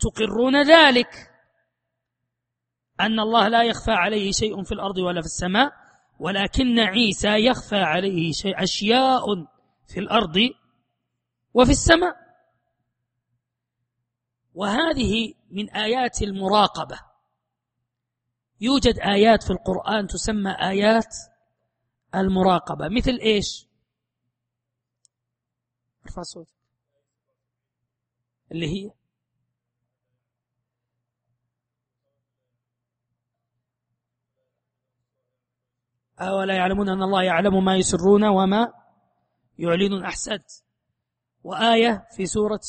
S1: تقرون ذلك. أن الله لا يخفى عليه شيء في الأرض ولا في السماء ولكن عيسى يخفى عليه شيء أشياء في الأرض وفي السماء. وهذه من آيات المراقبة. يوجد آيات في القرآن تسمى آيات المراقبة. مثل إيش؟ ارفع صوت اللي هي؟ أولا يعلمون أن الله يعلم ما يسرون وما يعلنون. أحسنت. وآية في سورة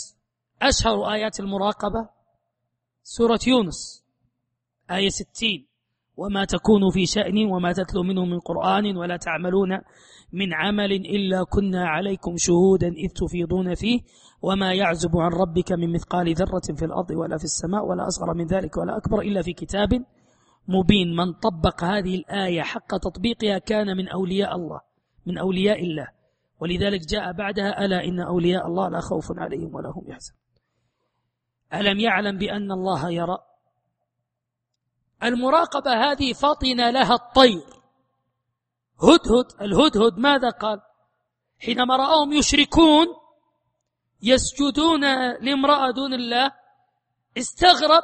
S1: أشهر آيات المراقبة سورة يونس آية ستين. وما تكون في شأن وما تتلو منه من قرآن ولا تعملون من عمل إلا كنا عليكم شهودا إذ تفيضون فيه وما يعزب عن ربك من مثقال ذرة في الأرض ولا في السماء ولا أصغر من ذلك ولا أكبر إلا في كتاب مبين. من طبق هذه الآية حق تطبيقها كان من أولياء الله من أولياء الله. ولذلك جاء بعدها ألا إن أولياء الله لا خوف عليهم ولا هم يحزنون. ألم يعلم بأن الله يرى؟ المراقبة هذه فطن لها الطير. هدهد الهدهد ماذا قال؟ حينما رأوهم يشركون يسجدون لامرأة دون الله استغرب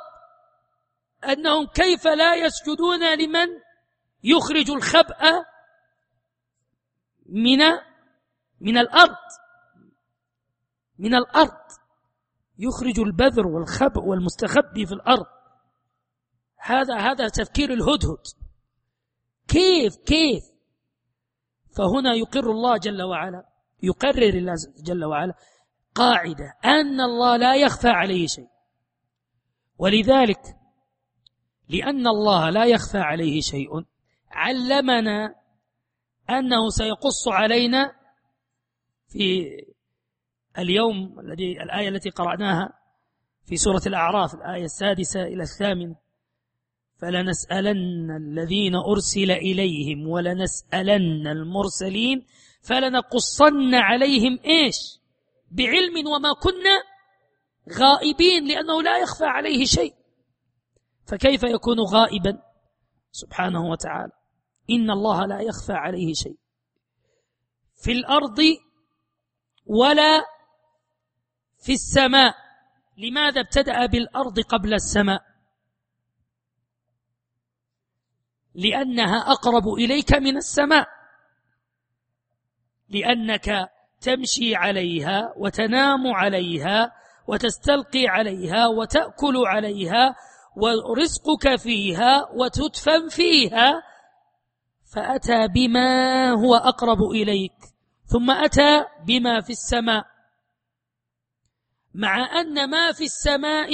S1: أنهم كيف لا يسجدون لمن يخرج الخبأ من من الأرض؟ من الأرض. يخرج البذر والخبأ والمستخبي في الأرض. هذا هذا تفكير الهدهد. كيف كيف؟ فهنا يقر الله جل وعلا يقرر الله جل وعلا قاعدة أن الله لا يخفى عليه شيء. ولذلك لأن الله لا يخفى عليه شيء علمنا أنه سيقص علينا في اليوم الذي الآية التي قرأناها في سورة الأعراف الآية السادسة إلى الثامنة. فلنسألن الذين أرسل إليهم ولنسألن المرسلين فلنقصن عليهم إيش؟ بعلم وما كنا غائبين لأنه لا يخفى عليه شيء. فكيف يكون غائبا؟ سبحانه وتعالى. إن الله لا يخفى عليه شيء. في الأرض ولا في السماء. لماذا ابتدأ بالأرض قبل السماء؟ لأنها أقرب إليك من السماء. لأنك تمشي عليها وتنام عليها وتستلقي عليها وتأكل عليها ورزقك فيها وتدفن فيها فأتى بما هو أقرب إليك ثم أتى بما في السماء. مع أن ما في السماء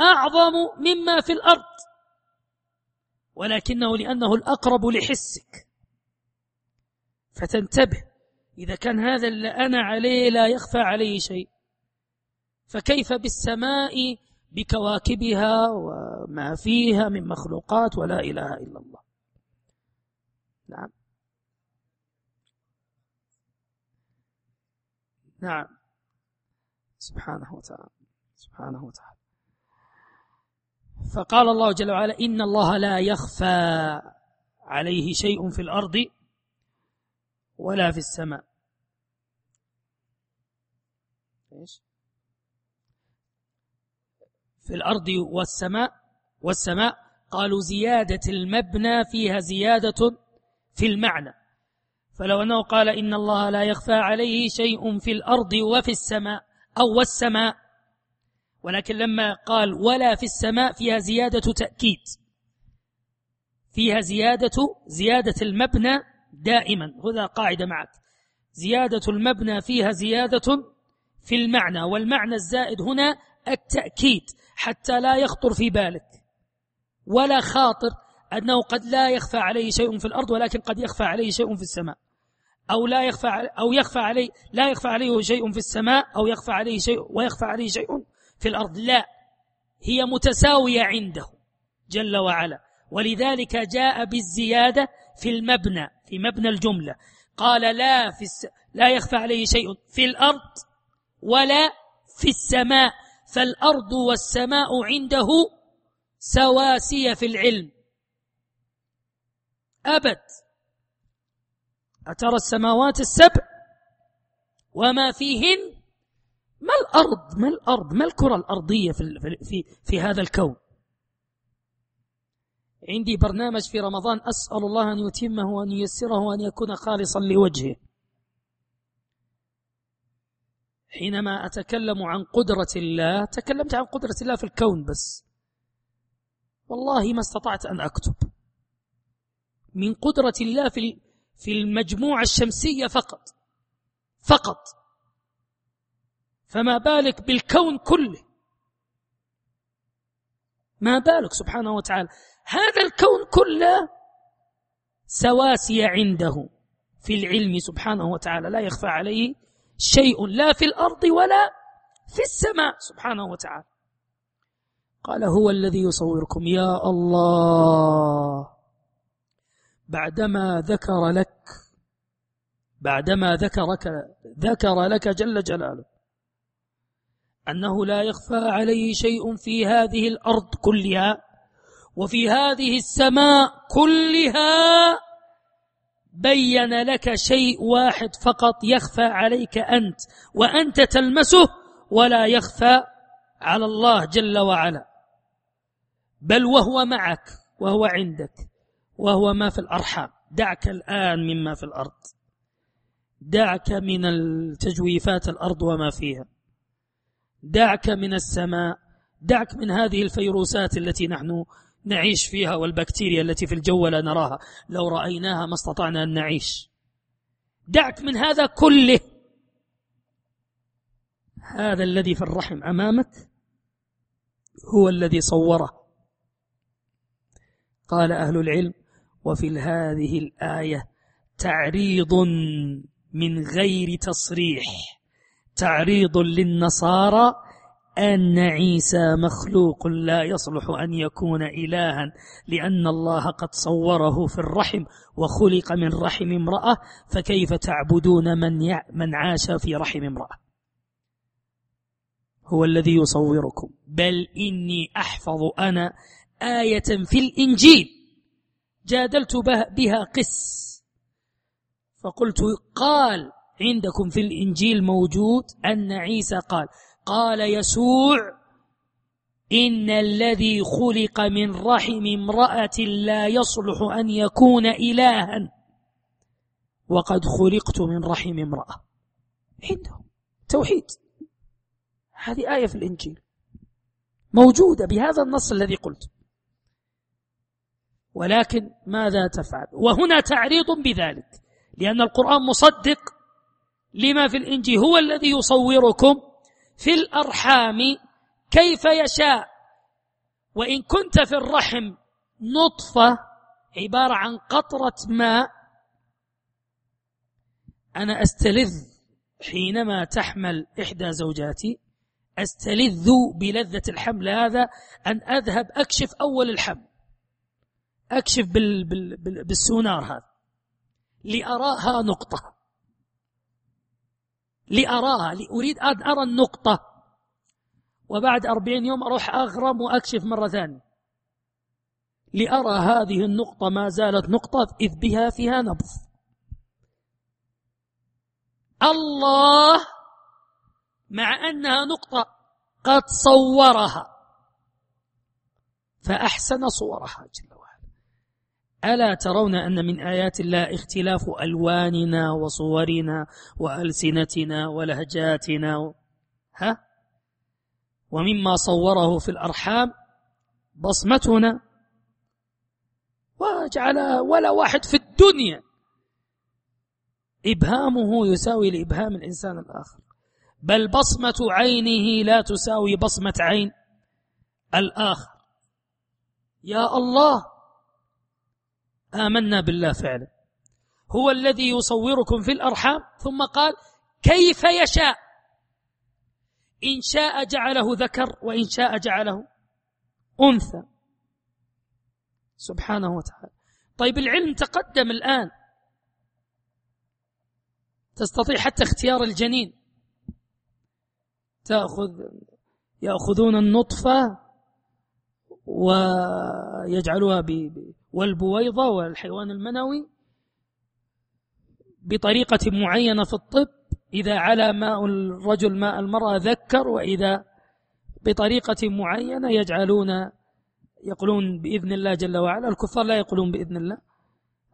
S1: أعظم مما في الأرض. ولكنه لأنه الأقرب لحسك. فتنتبه إذا كان هذا اللي أنا عليه لا يخفى عليه شيء. فكيف بالسماء بكواكبها وما فيها من مخلوقات ولا إله إلا الله؟ نعم. نعم. سبحانه وتعالى. سبحانه وتعالى. فقال الله جل وعلا إن الله لا يخفى عليه شيء في الأرض ولا في السماء. إيش؟ في الأرض والسماء والسماء. قالوا زيادة المبنى فيها زيادة في المعنى. فلو أنه قال إن الله لا يخفى عليه شيء في الأرض وفي السماء أو والسماء ولكن لما قال ولا في السماء فيها زيادة تأكيد. فيها زيادة زيادة المبنى دائما. هذا قاعدة معك. زيادة المبنى فيها زيادة في المعنى والمعنى الزائد هنا التأكيد حتى لا يخطر في بالك. ولا خاطر أنه قد لا يخفى عليه شيء في الأرض ولكن قد يخفى عليه شيء في السماء. أو لا يخفى أو يخفى عليه لا يخفى عليه شيء في السماء أو يخفى عليه شيء ويخفى عليه شيء في الأرض. لا هي متساوية عنده جل وعلا. ولذلك جاء بالزيادة في المبنى في مبنى الجملة. قال لا في الس... لا يخفى عليه شيء في الأرض ولا في السماء. فالأرض والسماء عنده سواسية في العلم. أبد. أترى السماوات السبع وما فيهن ما الأرض ما الأرض ما الكرة الأرضية في, في, في هذا الكون؟ عندي برنامج في رمضان أسأل الله أن يتمه وأن ييسره وأن يكون خالصا لوجهه. حينما أتكلم عن قدرة الله تكلمت عن قدرة الله في الكون بس. والله ما استطعت أن أكتب. من قدرة الله في في المجموعة الشمسية فقط. فقط. فما بالك بالكون كله. ما بالك سبحانه وتعالى. هذا الكون كله سواسي عنده في العلم سبحانه وتعالى. لا يخفى عليه شيء لا في الأرض ولا في السماء سبحانه وتعالى. قال هو الذي يصوركم يا الله. بعدما ذكر لك بعدما ذكرك ذكر لك جل جلاله. أنه لا يخفى عليه شيء في هذه الأرض كلها وفي هذه السماء كلها بين لك شيء واحد فقط يخفى عليك أنت وأنت تلمسه ولا يخفى على الله جل وعلا. بل وهو معك وهو عندك وهو ما في الأرحام. دعك الآن مما في الأرض. دعك من التجويفات الأرض وما فيها. دعك من السماء دعك من هذه الفيروسات التي نحن نعيش فيها والبكتيريا التي في الجو لا نراها. لو رأيناها ما استطعنا أن نعيش. دعك من هذا كله. هذا الذي في الرحم أمامك هو الذي صوره. قال أهل العلم وفي هذه الآية تعريض من غير تصريح. تعريض للنصارى أن عيسى مخلوق لا يصلح أن يكون إلها لأن الله قد صوره في الرحم وخلق من رحم امرأة فكيف تعبدون من, من عاش في رحم امرأة؟ هو الذي يصوركم. بل إني أحفظ أنا آية في الإنجيل. جادلت بها قس. فقلت قال عندكم في الإنجيل موجود أن عيسى قال قال يسوع إن الذي خلق من رحم امرأة لا يصلح أن يكون إلها وقد خلقت من رحم امرأة. عنده توحيد. هذه آية في الإنجيل. موجودة بهذا النص الذي قلت. ولكن ماذا تفعل؟ وهنا تعريض بذلك لأن القرآن مصدق لما في الإنجيل هو الذي يصوركم في الأرحام كيف يشاء. وإن كنت في الرحم نطفة عبارة عن قطرة ماء. أنا أستلذ حينما تحمل إحدى زوجاتي. أستلذ بلذة الحمل هذا أن أذهب أكشف أول الحمل. أكشف بال بال بال بالسونار هذا. لأراها نقطة. لأراها لأريد أن أرى النقطة. وبعد أربعين يوم أروح أغرم وأكشف مرة ثانية. لأرى هذه النقطة ما زالت نقطة إذ بها فيها نبض. الله مع أنها نقطة قد صورها فأحسن صورها جل ألا ترون أن من آيات الله اختلاف ألواننا وصورنا وألسنتنا ولهجاتنا ها؟ ومما صوره في الأرحام بصمتنا وجعل ولا واحد في الدنيا إبهامه يساوي لإبهام الإنسان الآخر. بل بصمة عينه لا تساوي بصمة عين الآخر. يا الله آمنا بالله فعلا. هو الذي يصوركم في الأرحام ثم قال كيف يشاء؟ إن شاء جعله ذكر وإن شاء جعله أنثى. سبحانه وتعالى. طيب العلم تقدم الآن. تستطيع حتى اختيار الجنين. تأخذ يأخذون النطفة ويجعلوها والبويضة والحيوان المنوي بطريقة معينة في الطب إذا على ماء الرجل ماء المرأة ذكر وإذا بطريقة معينة يجعلون يقولون بإذن الله جل وعلا الكفار لا يقولون بإذن الله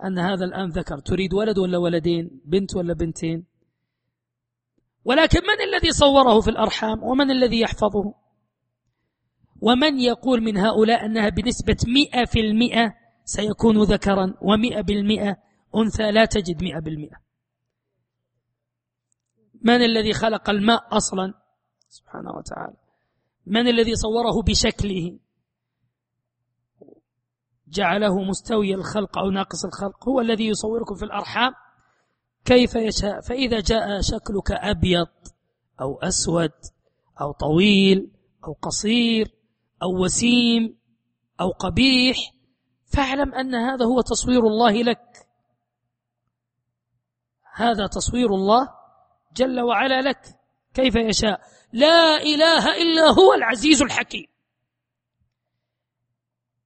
S1: أن هذا الآن ذكر. تريد ولد ولا ولدين؟ بنت ولا بنتين؟ ولكن من الذي صوره في الأرحام؟ ومن الذي يحفظه؟ ومن يقول من هؤلاء أنها بنسبة مئة في المئة سيكون ذكرا ومئة بالمئة أنثى لا تجد مئة بالمئة. من الذي خلق الماء أصلا؟ سبحانه وتعالى. من الذي صوره بشكله؟ جعله مستوي الخلق أو ناقص الخلق. هو الذي يصوركم في الأرحام. كيف يشاء؟ فإذا جاء شكلك أبيض أو أسود أو طويل أو قصير أو وسيم أو قبيح فاعلم أن هذا هو تصوير الله لك. هذا تصوير الله جل وعلا لك. كيف يشاء. لا إله إلا هو العزيز الحكيم.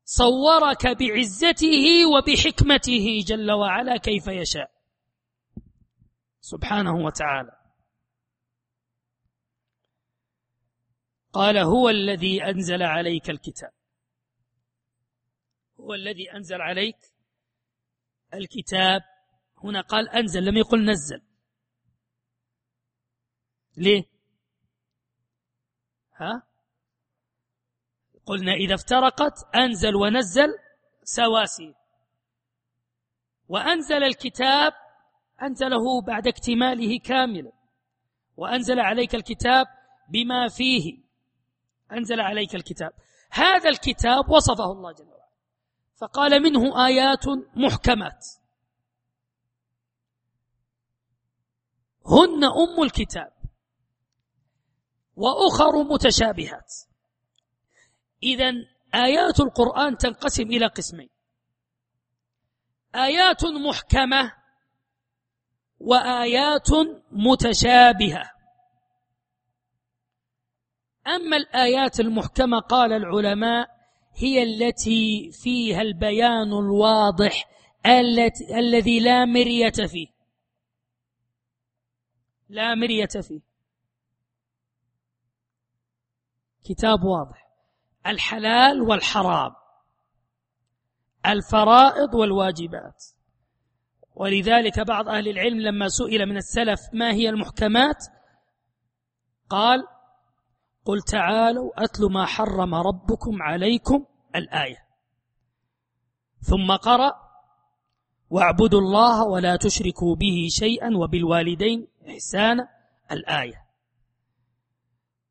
S1: صورك بعزته وبحكمته جل وعلا كيف يشاء. سبحانه وتعالى. قال هو الذي أنزل عليك الكتاب. هو الذي أنزل عليك الكتاب. هنا قال أنزل لم يقل نزل. ليه؟ ها؟ قلنا إذا افترقت أنزل ونزل سواسي. وأنزل الكتاب أنزله بعد اكتماله كاملا. وأنزل عليك الكتاب بما فيه. أنزل عليك الكتاب. هذا الكتاب وصفه الله جل وعلا. فقال منه آيات محكمات. هن أم الكتاب وأخر متشابهات. إذا آيات القرآن تنقسم إلى قسمين. آيات محكمة وآيات متشابهة. أما الآيات المحكمة قال العلماء هي التي فيها البيان الواضح التي الذي لا مرية فيه. لا مرية فيه. كتاب واضح. الحلال والحرام. الفرائض والواجبات. ولذلك بعض أهل العلم لما سئل من السلف ما هي المحكمات؟ قال قل تعالوا أتل ما حرم ربكم عليكم الآية. ثم قرأ واعبدوا الله ولا تشركوا به شيئا وبالوالدين إحسانا الآية.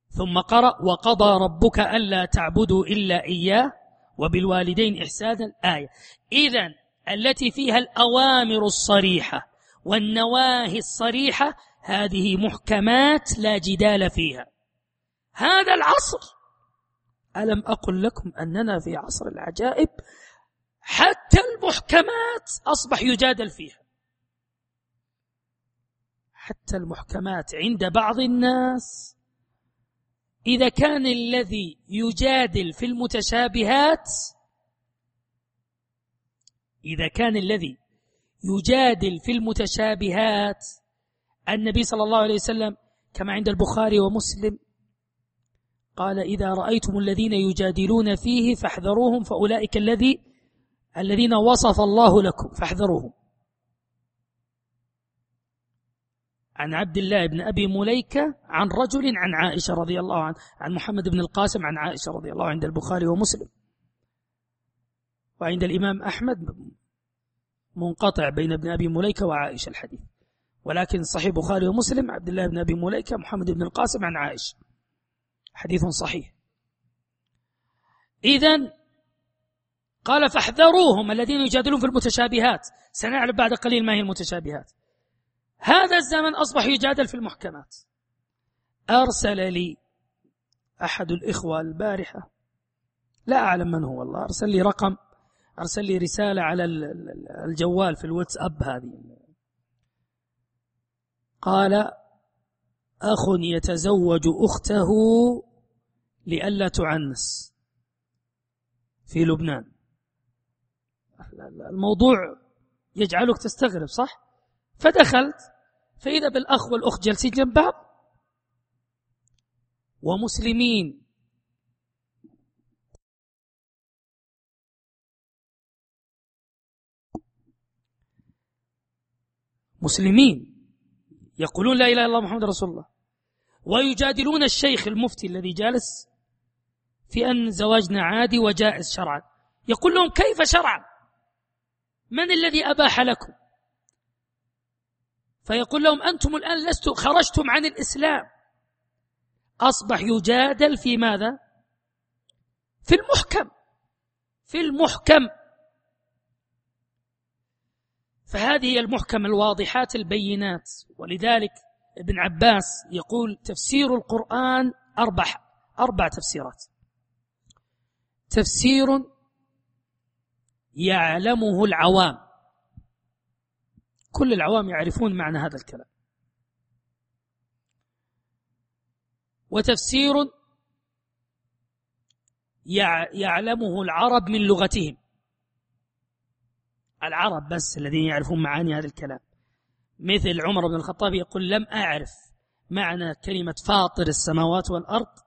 S1: ثم قرأ وقضى ربك ألا تعبدوا إلا إياه وبالوالدين إحسانا الآية. إذا التي فيها الأوامر الصريحة والنواهي الصريحة هذه محكمات لا جدال فيها. هذا العصر. ألم أقل لكم أننا في عصر العجائب؟ حتى المحكمات أصبح يجادل فيها. حتى المحكمات عند بعض الناس إذا كان الذي يجادل في المتشابهات إذا كان الذي يجادل في المتشابهات النبي صلى الله عليه وسلم كما عند البخاري ومسلم قال إذا رأيتم الذين يجادلون فيه فاحذروهم فأولئك الذي الذين وصف الله لكم فاحذروهم. عن عبد الله بن أبي مليكة عن رجل عن عائشة رضي الله عنه عن محمد بن القاسم عن عائشة رضي الله عند البخاري ومسلم. وعند الإمام أحمد منقطع بين ابن أبي مليكة وعائشة الحديث. ولكن صحيح بخاري ومسلم عبد الله بن أبي مليكة محمد بن القاسم عن عائشة. حديث صحيح. إذا قال فاحذروهم الذين يجادلون في المتشابهات. سنعلم بعد قليل ما هي المتشابهات. هذا الزمن أصبح يجادل في المحكمات. أرسل لي أحد الإخوة البارحة. لا أعلم من هو والله. أرسل لي رقم أرسل لي رسالة على الجوال في الواتساب هذه. قال أخ يتزوج أخته لئلا تعنس في لبنان. الموضوع يجعلك تستغرب صح؟ فدخلت فإذا بالأخ والأخت جالسين جنب بعض ومسلمين. مسلمين. يقولون لا إله إلا الله محمد رسول الله. ويجادلون الشيخ المفتي الذي جالس في أن زواجنا عادي وجائز شرعا. يقول لهم كيف شرعا؟ من الذي أباح لكم؟ فيقول لهم أنتم الآن لستم خرجتم عن الإسلام. أصبح يجادل في ماذا؟ في المحكم. في المحكم. فهذه هي المحكم الواضحات البينات. ولذلك ابن عباس يقول تفسير القرآن أربع أربع تفسيرات. تفسير يعلمه العوام. كل العوام يعرفون معنى هذا الكلام. وتفسير يعلمه العرب من لغتهم. العرب بس الذين يعرفون معاني هذا الكلام. مثل عمر بن الخطاب يقول لم أعرف معنى كلمة فاطر السماوات والأرض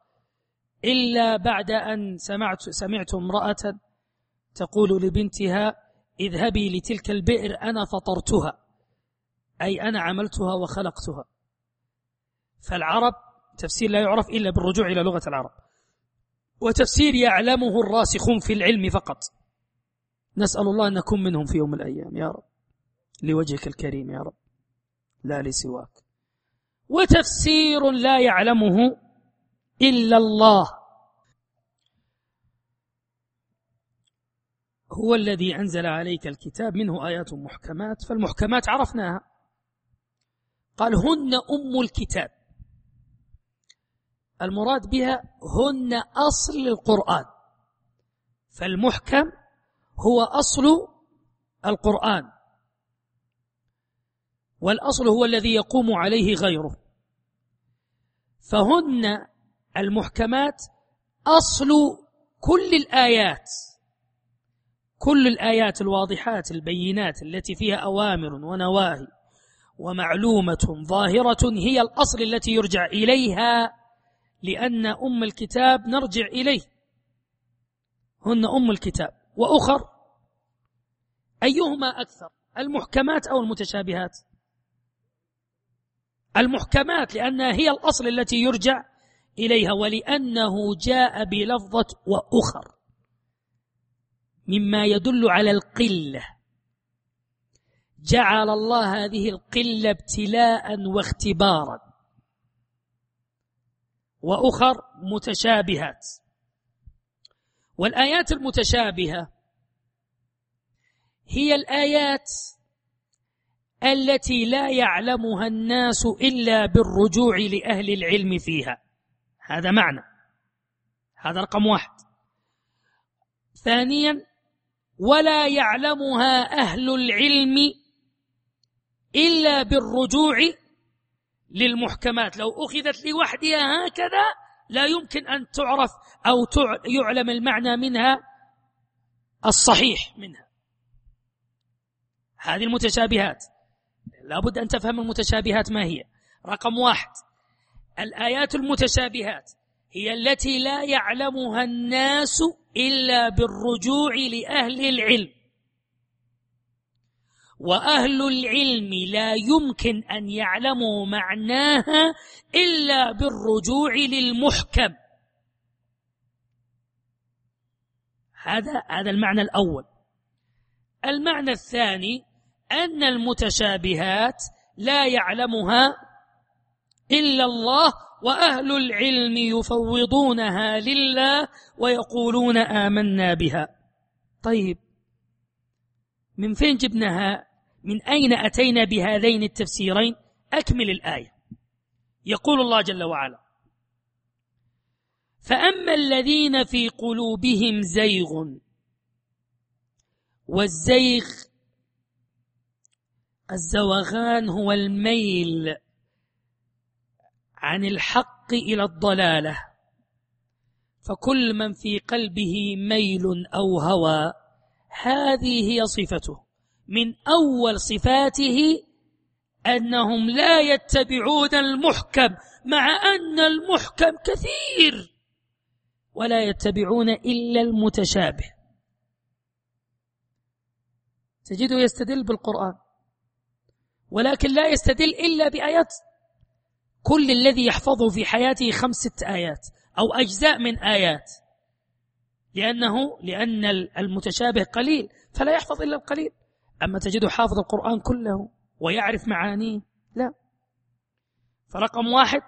S1: إلا بعد أن سمعت سمعت امرأة تقول لبنتها اذهبي لتلك البئر أنا فطرتها. أي أنا عملتها وخلقتها. فالعرب تفسير لا يعرف إلا بالرجوع إلى لغة العرب. وتفسير يعلمه الراسخون في العلم فقط. نسأل الله أن نكون منهم في يوم الأيام يا رب. لوجهك الكريم يا رب. لا لسواك. وتفسير لا يعلمه إلا الله. هو الذي أنزل عليك الكتاب منه آيات محكمات فالمحكمات عرفناها. قال هن أم الكتاب. المراد بها هن أصل القرآن. فالمحكم هو أصل القرآن. والأصل هو الذي يقوم عليه غيره. فهن المحكمات أصل كل الآيات كل الآيات الواضحات البينات التي فيها أوامر ونواهي ومعلومة ظاهرة هي الأصل التي يرجع إليها لأن أم الكتاب نرجع إليه. هن أم الكتاب. وأخر أيهما أكثر؟ المحكمات أو المتشابهات؟ المحكمات لأنها هي الأصل التي يرجع إليها ولأنه جاء بلفظة وأخر مما يدل على القلة. جعل الله هذه القلة ابتلاء واختبارا. وأخر متشابهات. والآيات المتشابهة هي الآيات التي لا يعلمها الناس إلا بالرجوع لأهل العلم فيها. هذا معنى. هذا رقم واحد. ثانيا ولا يعلمها أهل العلم إلا بالرجوع للمحكمات. لو أخذت لوحدها هكذا لا يمكن أن تعرف أو يعلم المعنى منها الصحيح منها. هذه المتشابهات. لابد أن تفهم المتشابهات ما هي. رقم واحد. الآيات المتشابهات هي التي لا يعلمها الناس إلا بالرجوع لأهل العلم. وأهل العلم لا يمكن أن يعلموا معناها إلا بالرجوع للمحكم. هذا هذا المعنى الأول. المعنى الثاني أن المتشابهات لا يعلمها إلا الله وأهل العلم يفوضونها لله ويقولون آمنا بها. طيب من فين جبناها؟ من أين أتينا بهذين التفسيرين؟ أكمل الآية. يقول الله جل وعلا فأما الذين في قلوبهم زيغ والزيغ الزوغان هو الميل. عن الحق إلى الضلالة. فكل من في قلبه ميل أو هوى هذه هي صفته. من أول صفاته أنهم لا يتبعون المحكم مع أن المحكم كثير. ولا يتبعون إلا المتشابه. تجده يستدل بالقرآن. ولكن لا يستدل إلا بآيات كل الذي يحفظه في حياته خمسة آيات أو أجزاء من آيات. لأنه لأن المتشابه قليل فلا يحفظ إلا القليل. أما تجده حافظ القرآن كله ويعرف معانيه لا. فرقم واحد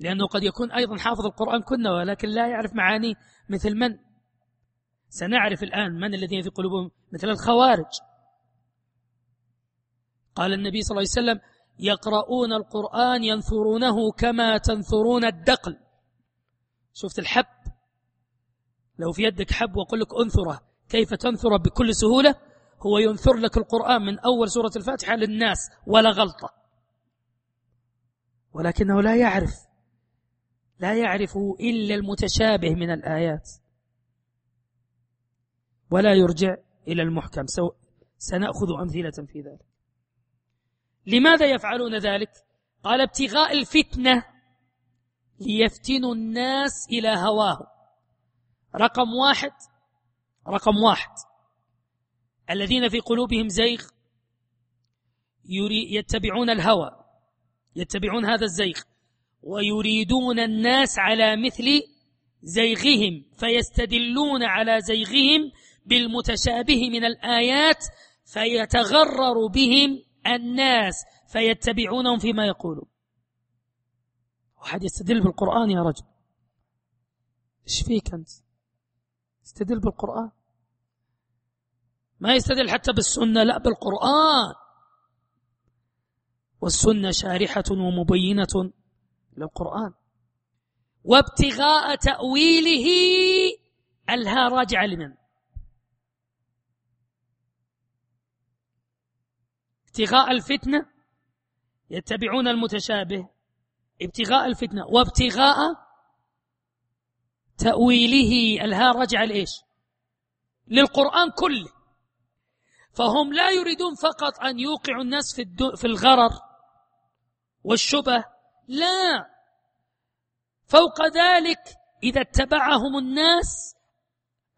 S1: لأنه قد يكون أيضا حافظ القرآن كله ولكن لا يعرف معانيه. مثل من؟ سنعرف الآن من الذين في قلوبهم؟ مثل الخوارج. قال النبي صلى الله عليه وسلم يقرؤون القرآن ينثرونه كما تنثرون الدقل. شفت الحب؟ لو في يدك حب وقل لك انثره كيف تنثر بكل سهولة؟ هو ينثر لك القرآن من أول سورة الفاتحة للناس ولا غلطة. ولكنه لا يعرف لا يعرف إلا المتشابه من الآيات. ولا يرجع إلى المحكم. سنأخذ أمثلة في ذلك. لماذا يفعلون ذلك؟ قال ابتغاء الفتنة ليفتنوا الناس إلى هواه. رقم واحد رقم واحد الذين في قلوبهم زيغ يتبعون الهوى يتبعون هذا الزيغ ويريدون الناس على مثل زيغهم فيستدلون على زيغهم بالمتشابه من الآيات فيتغرر بهم الناس فيتبعونهم فيما يقولون. واحد يستدل بالقرآن يا رجل. إيش فيك أنت؟ استدل بالقرآن؟ ما يستدل حتى بالسنة لا بالقرآن. والسنة شارحة ومبينة للقرآن. وابتغاء تأويله ألها راجع لمن؟ ابتغاء الفتنة يتبعون المتشابه. ابتغاء الفتنة وابتغاء تأويله. الها رجع لإيش؟ للقرآن كله. فهم لا يريدون فقط أن يوقعوا الناس في, في الغرر والشبه. لا. فوق ذلك إذا اتبعهم الناس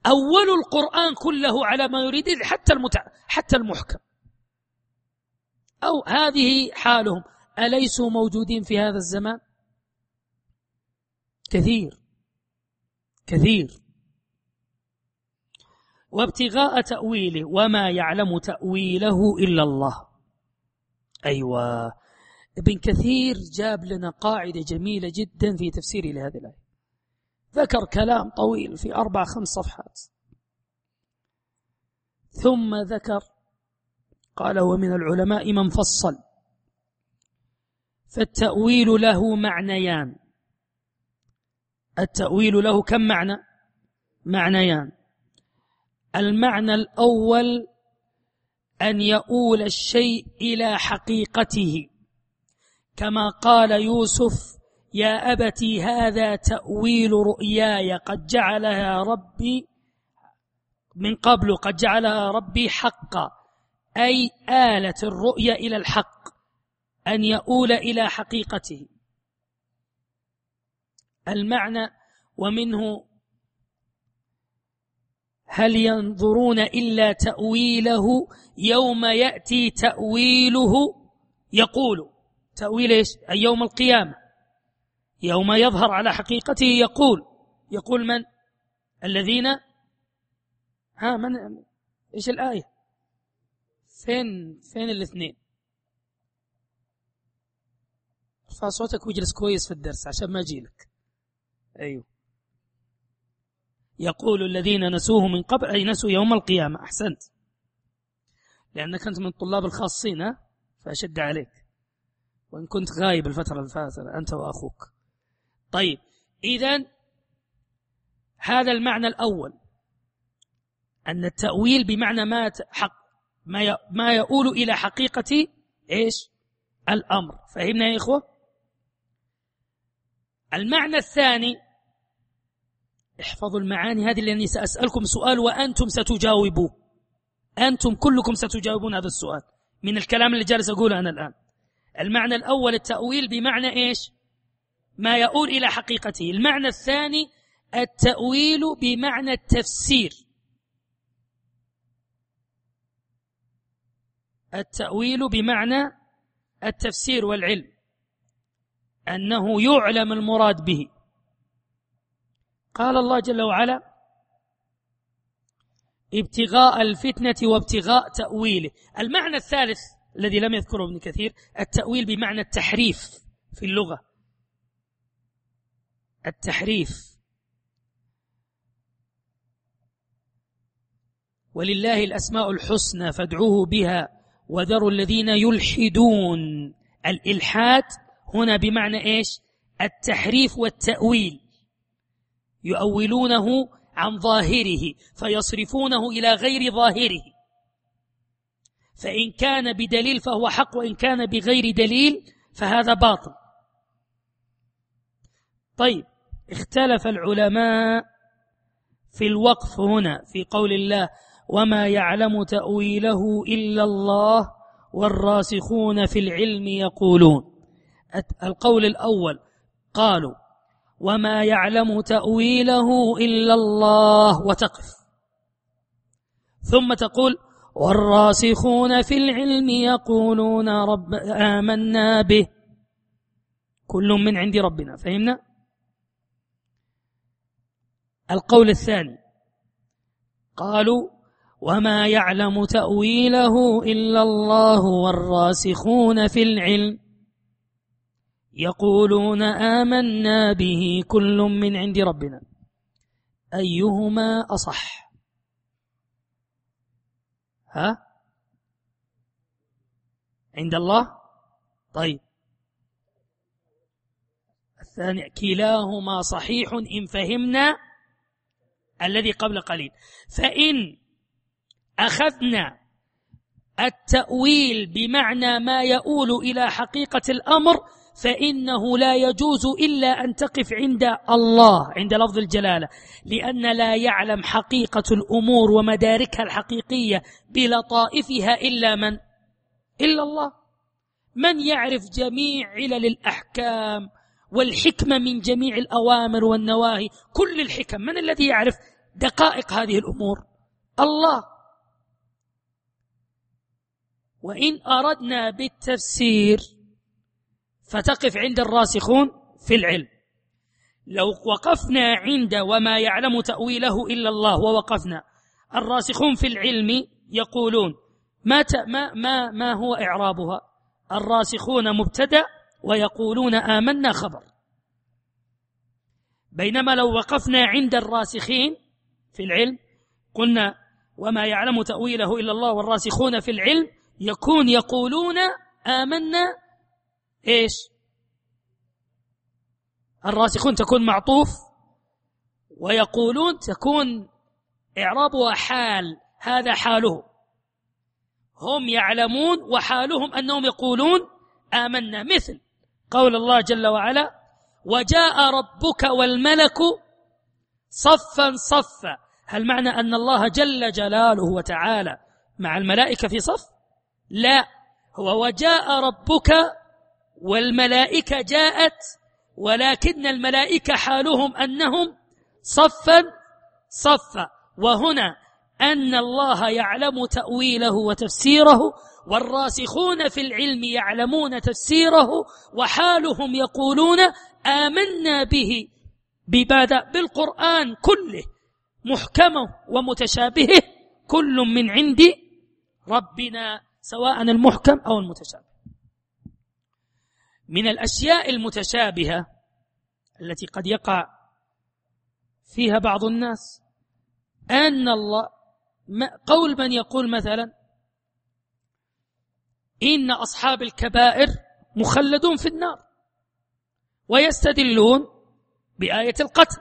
S1: أولوا القرآن كله على ما يريد حتى المتع... حتى المحكم. أو هذه حالهم. أليسوا موجودين في هذا الزمان؟ كثير. كثير. وابتغاء تأويله وما يعلم تأويله إلا الله. أيوة. ابن كثير جاب لنا قاعدة جميلة جدا في تفسيره لهذه الآية. ذكر كلام طويل في أربع خمس صفحات. ثم ذكر قال ومن العلماء من فصل. فالتأويل له معنيان. التأويل له كم معنى؟ معنيان. المعنى الأول أن يؤول الشيء إلى حقيقته. كما قال يوسف يا أبتي هذا تأويل رؤياي قد جعلها ربي من قبل قد جعلها ربي حقا. أي آلة الرؤيا إلى الحق أن يؤول إلى حقيقته. المعنى ومنه هل ينظرون إلا تأويله يوم يأتي تأويله؟ يقول. تأويل إيش؟ أي يوم القيامة. يوم يظهر على حقيقته يقول. يقول من؟ الذين؟ ها من؟ إيش الآية؟ فين فين الاثنين؟ ارفع صوتك واجلس كويس في الدرس عشان ما أجي لك أيوه. يقول الذين نسوه من قبل أي نسوا يوم القيامة. أحسنت. لأنك أنت من الطلاب الخاصين فأشد عليك. وإن كنت غايب الفترة الفاترة أنت وأخوك. طيب إذا هذا المعنى الأول. أن التأويل بمعنى ما حق. ما ما يؤول إلى حقيقة إيش؟ الأمر. فهمنا يا إخوة؟ المعنى الثاني احفظوا المعاني هذه لأني سأسألكم سؤال وأنتم ستجاوبوه. أنتم كلكم ستجاوبون هذا السؤال. من الكلام اللي جالس أقوله أنا الآن. المعنى الأول التأويل بمعنى إيش؟ ما يؤول إلى حقيقته. المعنى الثاني التأويل بمعنى التفسير. التأويل بمعنى التفسير والعلم أنه يعلم المراد به. قال الله جل وعلا ابتغاء الفتنة وابتغاء تأويله. المعنى الثالث الذي لم يذكره ابن كثير التأويل بمعنى التحريف في اللغة. التحريف. ولله الأسماء الحسنى فادعوه بها. وذروا الذين يلحدون. الإلحاد هنا بمعنى إيش؟ التحريف والتأويل. يؤولونه عن ظاهره فيصرفونه إلى غير ظاهره. فإن كان بدليل فهو حق وإن كان بغير دليل فهذا باطل. طيب اختلف العلماء في الوقف هنا في قول الله وما يعلم تأويله إلا الله والراسخون في العلم يقولون. القول الأول قالوا وما يعلم تأويله إلا الله وتقف. ثم تقول والراسخون في العلم يقولون رب آمنا به. كل من عند ربنا فهمنا؟ القول الثاني قالوا وما يعلم تأويله إلا الله والراسخون في العلم يقولون آمنا به كل من عند ربنا أيهما أصح ها؟ عند الله؟ طيب. الثاني كلاهما صحيح إن فهمنا الذي قبل قليل. فإن أخذنا التأويل بمعنى ما يؤول إلى حقيقة الأمر فإنه لا يجوز إلا أن تقف عند الله عند لفظ الجلالة لأن لا يعلم حقيقة الأمور ومداركها الحقيقية بلطائفها إلا من؟ إلا الله. من يعرف جميع علل الأحكام والحكمة من جميع الأوامر والنواهي؟ كل الحكم. من الذي يعرف دقائق هذه الأمور؟ الله. وإن أردنا بالتفسير فتقف عند الراسخون في العلم. لو وقفنا عند وما يعلم تأويله إلا الله ووقفنا الراسخون في العلم يقولون ما ما ما ما هو إعرابها؟ الراسخون مبتدأ ويقولون آمنا خبر. بينما لو وقفنا عند الراسخين في العلم قلنا وما يعلم تأويله إلا الله والراسخون في العلم يكون يقولون آمنا إيش؟ الراسخون تكون معطوف ويقولون تكون إعرابها حال هذا حاله. هم يعلمون وحالهم أنهم يقولون آمنا. مثل قول الله جل وعلا وجاء ربك والملك صفا صفا. هل معنى أن الله جل جلاله وتعالى مع الملائكة في صف؟ لا هو وجاء ربك والملائكة جاءت ولكن الملائكة حالهم أنهم صفا صفا. وهنا أن الله يعلم تأويله وتفسيره والراسخون في العلم يعلمون تفسيره وحالهم يقولون آمنا به ببادأ بالقرآن كله محكمة ومتشابهة كل من عند ربنا. سواء المحكم أو المتشابه. من الأشياء المتشابهة التي قد يقع فيها بعض الناس أن الله قول من يقول مثلا إن أصحاب الكبائر مخلدون في النار ويستدلون بآية القتل.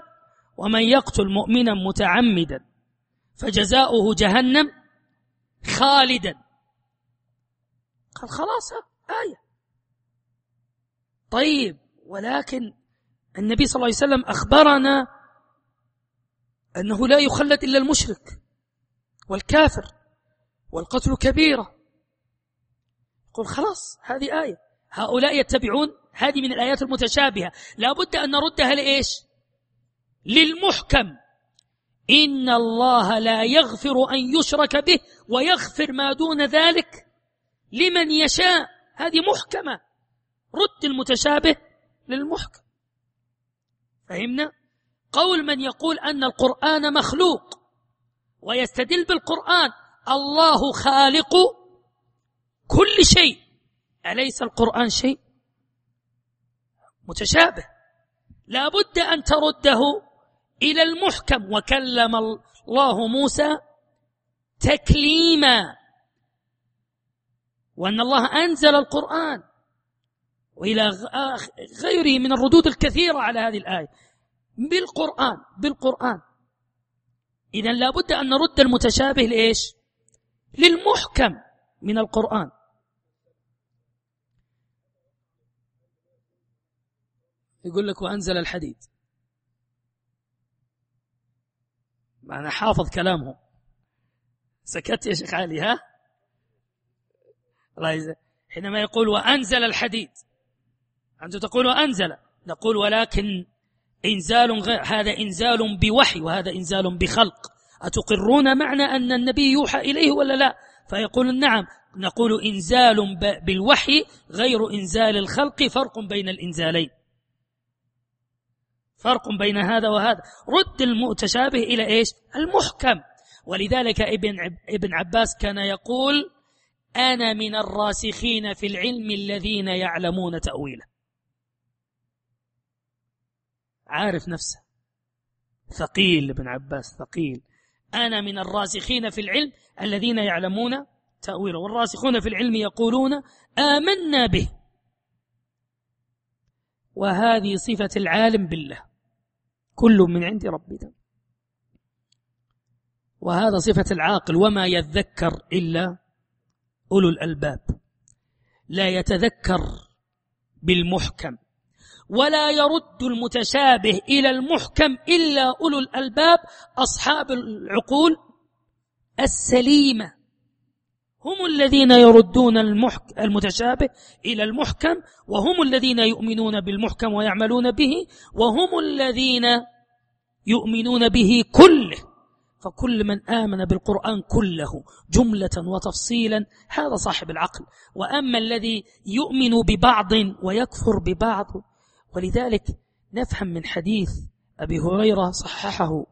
S1: ومن يقتل مؤمنا متعمدا فجزاؤه جهنم خالدا. قال خلاص آية. طيب ولكن النبي صلى الله عليه وسلم أخبرنا أنه لا يخلد إلا المشرك والكافر والقتل كبيرة. قل خلاص هذه آية. هؤلاء يتبعون؟ هذه من الآيات المتشابهة. لا بد أن نردها لإيش؟ للمحكم. إن الله لا يغفر أن يشرك به ويغفر ما دون ذلك لمن يشاء. هذه محكمة. رد المتشابه للمحكم. فهمنا؟ قول من يقول أن القرآن مخلوق ويستدل بالقرآن. الله خالق كل شيء. أليس القرآن شيء؟ متشابه. لا بد أن ترده إلى المحكم. وكلم الله موسى تكليما. وأن الله أنزل القرآن وإلى غيره من الردود الكثيرة على هذه الآية. بالقرآن بالقرآن. إذا لابد أن نرد المتشابه لإيش؟ للمحكم من القرآن. يقول لك وأنزل الحديد. أنا حافظ كلامه سكت يا شيخ علي ها؟ الله حينما يقول وأنزل الحديد. أنت تقول وأنزل. نقول ولكن إنزال غير هذا إنزال بوحي وهذا إنزال بخلق. أتقرون معنى أن النبي يوحى إليه ولا لا؟ فيقول نعم. نقول إنزال بالوحي غير إنزال الخلق. فرق بين الإنزالين. فرق بين هذا وهذا. رد المتشابه إلى إيش؟ المحكم. ولذلك ابن, ابن عباس كان يقول أنا من الراسخين في العلم الذين يعلمون تأويله. عارف نفسه. ثقيل ابن عباس ثقيل. أنا من الراسخين في العلم الذين يعلمون تأويله. والراسخون في العلم يقولون آمنا به. وهذه صفة العالم بالله. كل من عند ربنا وهذا صفة العاقل. وما يذكر إلا أولو الألباب. لا يتذكر بالمحكم ولا يرد المتشابه إلى المحكم إلا أولو الألباب أصحاب العقول السليمة. هم الذين يردون المتشابه إلى المحكم وهم الذين يؤمنون بالمحكم ويعملون به وهم الذين يؤمنون به كله. فكل من آمن بالقرآن كله جملة وتفصيلا هذا صاحب العقل. وأما الذي يؤمن ببعض ويكفر ببعض ولذلك نفهم من حديث أبي هريرة صححه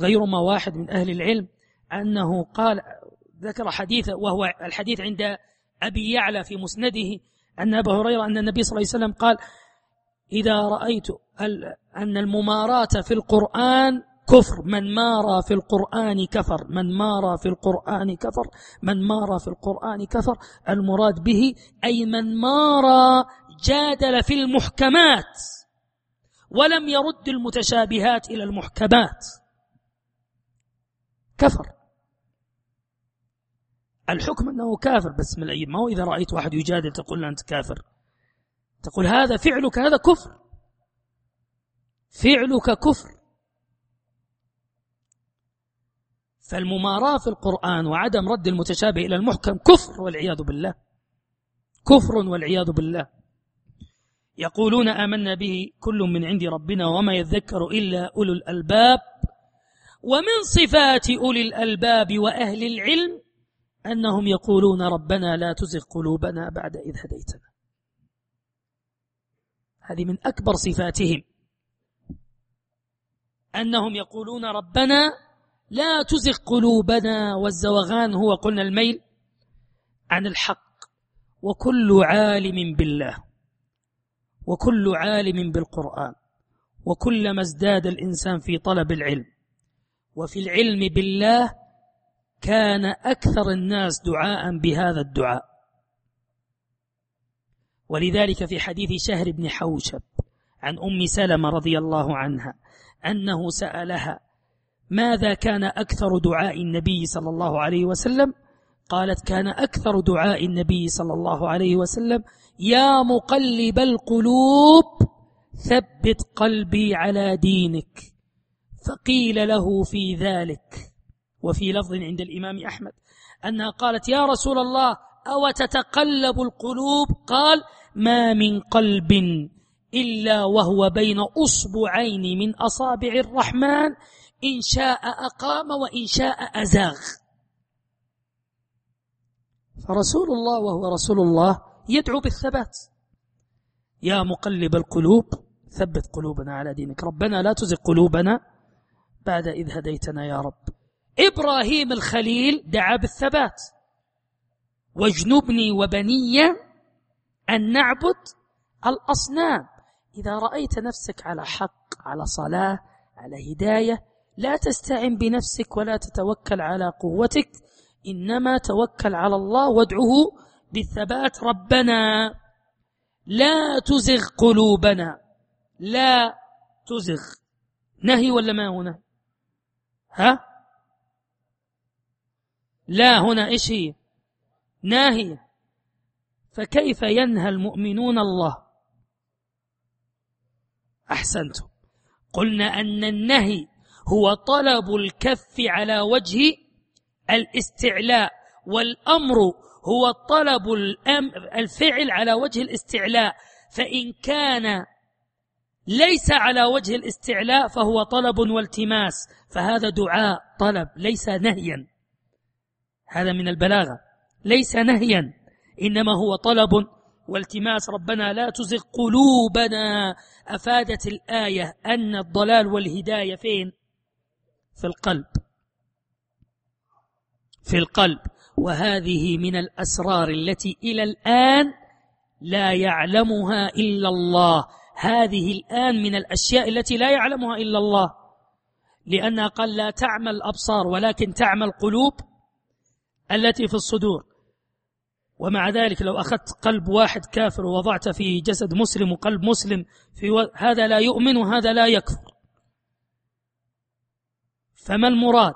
S1: غير ما واحد من أهل العلم أنه قال ذكر حديث وهو الحديث عند أبي يعلى في مسنده أن أبا هريرة أن النبي صلى الله عليه وسلم قال إذا رأيت أن المماراة في القرآن كفر. من مارى في القرآن كفر. من مارى في القرآن كفر. من مارى في القرآن كفر. المراد به أي من مارى جادل في المحكمات ولم يرد المتشابهات إلى المحكمات. كفر. الحكم أنه كافر بس من الأيام ما هو إذا رأيت واحد يجادل تقول له أنت كافر. تقول هذا فعلك هذا كفر. فعلك كفر. فالمماراة في القرآن وعدم رد المتشابه إلى المحكم كفر والعياذ بالله. كفر والعياذ بالله. يقولون آمنا به كل من عند ربنا وما يذكر إلا أولو الألباب. ومن صفات أولي الألباب وأهل العلم أنهم يقولون ربنا لا تزغ قلوبنا بعد إذ هديتنا. هذه من أكبر صفاتهم. أنهم يقولون ربنا لا تزغ قلوبنا والزوغان هو قلنا الميل عن الحق. وكل عالم بالله. وكل عالم بالقرآن. وكلما ازداد الإنسان في طلب العلم. وفي العلم بالله كان أكثر الناس دعاء بهذا الدعاء. ولذلك في حديث شهر بن حوشب عن أم سلمة رضي الله عنها أنه سألها ماذا كان أكثر دعاء النبي صلى الله عليه وسلم؟ قالت كان أكثر دعاء النبي صلى الله عليه وسلم يا مقلب القلوب ثبت قلبي على دينك. فقيل له في ذلك. وفي لفظ عند الإمام أحمد أنها قالت يا رسول الله أو تتقلب القلوب؟ قال ما من قلب إلا وهو بين أصبعين من أصابع الرحمن إن شاء أقام وإن شاء أزاغ. فرسول الله وهو رسول الله يدعو بالثبات. يا مقلب القلوب ثبت قلوبنا على دينك. ربنا لا تزغ قلوبنا بعد إذ هديتنا يا رب. إبراهيم الخليل دعا بالثبات. واجنبني وبني أن نعبد الأصنام. إذا رأيت نفسك على حق على صلاة على هداية لا تستعن بنفسك ولا تتوكل على قوتك إنما توكل على الله وادعه بالثبات ربنا. لا تزغ قلوبنا. لا تزغ. نهي ولا ما هنا؟ ها؟ لا هنا إيش هي؟ ناهية فكيف ينهى المؤمنون الله؟ أحسنتم. قلنا أن النهي هو طلب الكف على وجه الاستعلاء والأمر هو طلب الفعل على وجه الاستعلاء. فإن كان ليس على وجه الاستعلاء فهو طلب والتماس. فهذا دعاء طلب ليس نهيا. هذا من البلاغة. ليس نهيا إنما هو طلب والتماس. ربنا لا تزغ قلوبنا أفادت الآية أن الضلال والهداية فين؟ في القلب. في القلب. وهذه من الأسرار التي إلى الآن لا يعلمها إلا الله. هذه الآن من الأشياء التي لا يعلمها إلا الله. لأنها قال لا تعمل الأبصار ولكن تعمل القلوب التي في الصدور. ومع ذلك لو أخذت قلب واحد كافر ووضعته في جسد مسلم وقلب مسلم في و... هذا لا يؤمن وهذا لا يكفر. فما المراد؟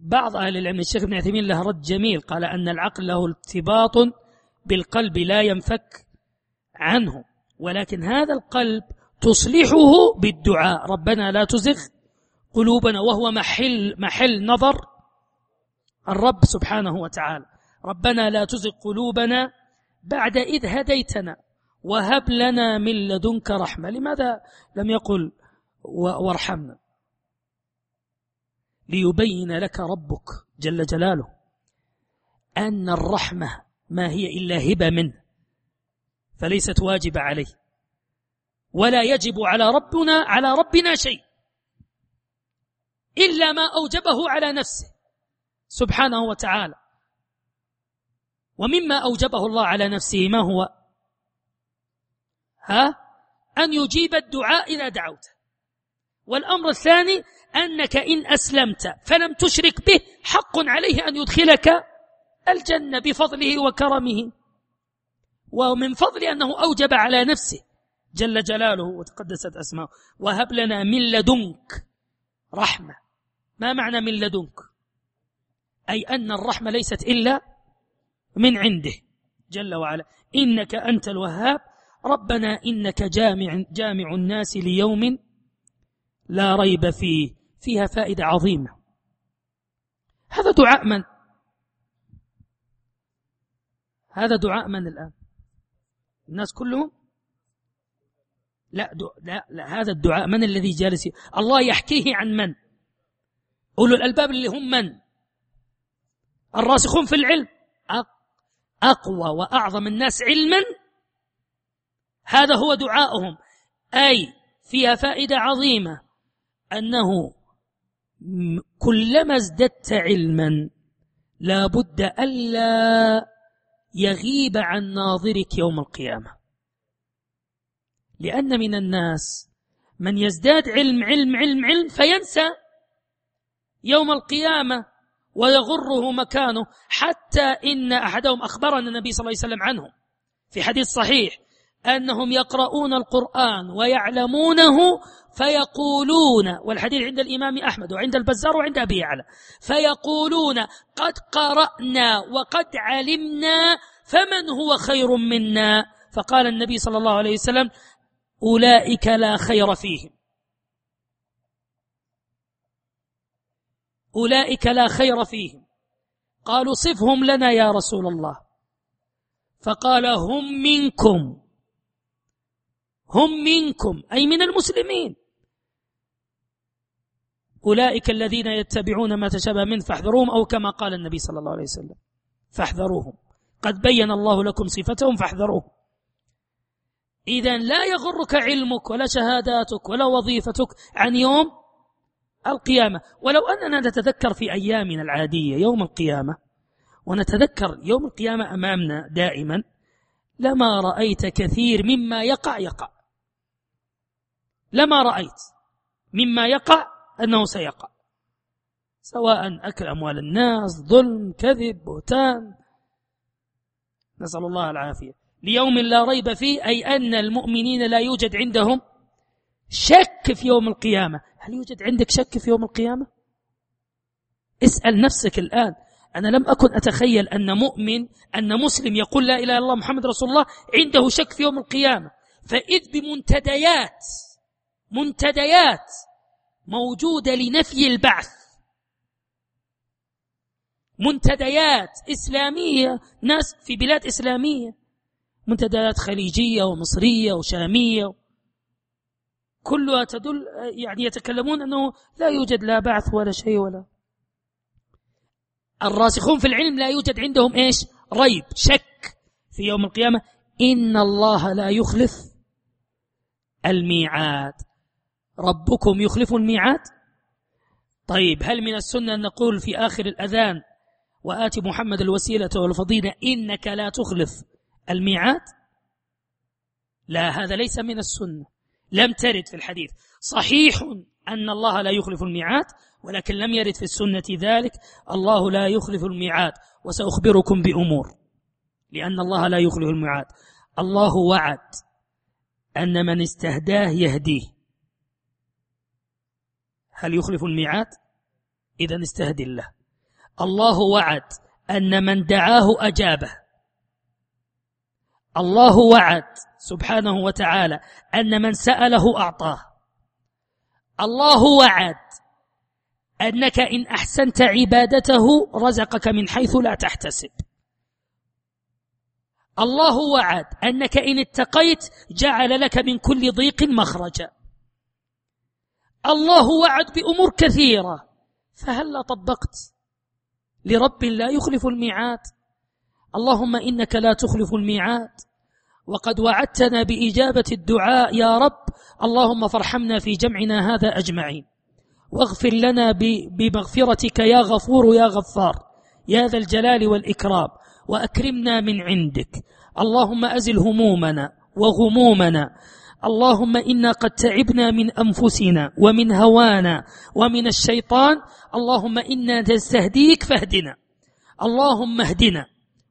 S1: بعض أهل العلم الشيخ ابن عثيمين له رد جميل قال أن العقل له ارتباط بالقلب لا ينفك عنه ولكن هذا القلب تصلحه بالدعاء. ربنا لا تزغ قلوبنا وهو محل محل نظر الرب سبحانه وتعالى. ربنا لا تزغ قلوبنا بعد إذ هديتنا وهب لنا من لدنك رحمة. لماذا لم يقل وارحمنا. ليبين لك ربك جل جلاله أن الرحمة ما هي إلا هبة منه فليست واجبة عليه. ولا يجب على ربنا على ربنا شيء إلا ما أوجبه على نفسه سبحانه وتعالى. ومما أوجبه الله على نفسه ما هو؟ ها؟ أن يجيب الدعاء إذا دعوت والأمر الثاني أنك إن أسلمت فلم تشرك به حق عليه أن يدخلك الجنة بفضله وكرمه. ومن فضل أنه أوجب على نفسه جل جلاله وتقدست أسماؤه وهب لنا من لدنك رحمة. ما معنى من لدنك؟ أي أن الرحمة ليست إلا من عنده جل وعلا. إنك أنت الوهاب ربنا إنك جامع, جامع الناس ليوم لا ريب فيه فيها فائدة عظيمة. هذا دعاء من؟ هذا دعاء من الآن؟ الناس كلهم؟ لا, لا, لا هذا الدعاء من الذي جالس الله يحكيه عن من؟ أولو الألباب اللي هم من؟ الراسخون في العلم؟ أقوى وأعظم الناس علما؟ هذا هو دعاؤهم. أي فيها فائدة عظيمة. أنه كلما ازددت علما لا بد ألا يغيب عن ناظرك يوم القيامة. لأن من الناس من يزداد علم علم علم علم فينسى يوم القيامة ويغره مكانه حتى إن أحدهم أخبرنا النبي صلى الله عليه وسلم عنه في حديث صحيح أنهم يقرؤون القرآن ويعلمونه فيقولون والحديث عند الإمام أحمد وعند البزار وعند أبي يعلى فيقولون قد قرأنا وقد علمنا فمن هو خير منا؟ فقال النبي صلى الله عليه وسلم أولئك لا خير فيهم. أولئك لا خير فيهم. قالوا صفهم لنا يا رسول الله. فقال هم منكم. هم منكم أي من المسلمين. أولئك الذين يتبعون ما تشابه منه فاحذروهم أو كما قال النبي صلى الله عليه وسلم. فاحذروهم. قد بين الله لكم صفتهم فاحذروهم. إذا لا يغرك علمك ولا شهاداتك ولا وظيفتك عن يوم القيامة. ولو أننا نتذكر في أيامنا العادية يوم القيامة ونتذكر يوم القيامة أمامنا دائما لما رأيت كثير مما يقع يقع. لما رأيت مما يقع أنه سيقع سواء أكل أموال الناس ظلم كذب بهتان. نسأل الله العافية. ليوم لا ريب فيه أي أن المؤمنين لا يوجد عندهم شك في يوم القيامة. هل يوجد عندك شك في يوم القيامة؟ اسأل نفسك الآن. أنا لم أكن أتخيل أن مؤمن أن مسلم يقول لا إله إلا الله محمد رسول الله عنده شك في يوم القيامة. فإذ بمنتديات منتديات موجودة لنفي البعث. منتديات إسلامية ناس في بلاد إسلامية. منتديات خليجية ومصرية وشامية. كلها تدل يعني يتكلمون أنه لا يوجد لا بعث ولا شيء ولا. الراسخون في العلم لا يوجد عندهم إيش؟ ريب شك في يوم القيامة. إن الله لا يخلف الميعاد. ربكم يخلف الميعاد؟ طيب هل من السنة أن نقول في آخر الأذان وآت محمد الوسيلة والفضيلة إنك لا تخلف الميعاد؟ لا هذا ليس من السنة. لم ترد في الحديث. صحيح أن الله لا يخلف الميعاد ولكن لم يرد في السنة ذلك. الله لا يخلف الميعاد وسأخبركم بأمور. لأن الله لا يخلف الميعاد. الله وعد أن من استهداه يهديه. هل يخلف الميعاد؟ إذا استهدي الله الله وعد أن من دعاه أجابه. الله وعد سبحانه وتعالى أن من سأله أعطاه. الله وعد أنك إن أحسنت عبادته رزقك من حيث لا تحتسب. الله وعد أنك إن اتقيت جعل لك من كل ضيق مخرجا. الله وعد بأمور كثيرة. فهل طبقت لرب لا يخلف الميعاد. اللهم إنك لا تخلف الميعاد. وقد وعدتنا بإجابة الدعاء يا رب. اللهم فارحمنا في جمعنا هذا أجمعين. واغفر لنا بمغفرتك يا غفور يا غفار. يا ذا الجلال والإكرام. وأكرمنا من عندك. اللهم أزل همومنا وغمومنا. اللهم إنا قد تعبنا من أنفسنا ومن هوانا ومن الشيطان. اللهم إنا نستهديك فاهدنا. اللهم اهدنا.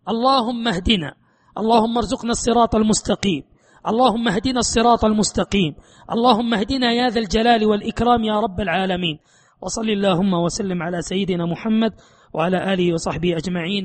S1: اللهم اهدنا. اللهم ارزقنا الصراط المستقيم. اللهم اهدنا الصراط المستقيم. اللهم اهدنا يا ذا الجلال والإكرام يا رب العالمين. وصل اللهم وسلم على سيدنا محمد وعلى آله وصحبه أجمعين.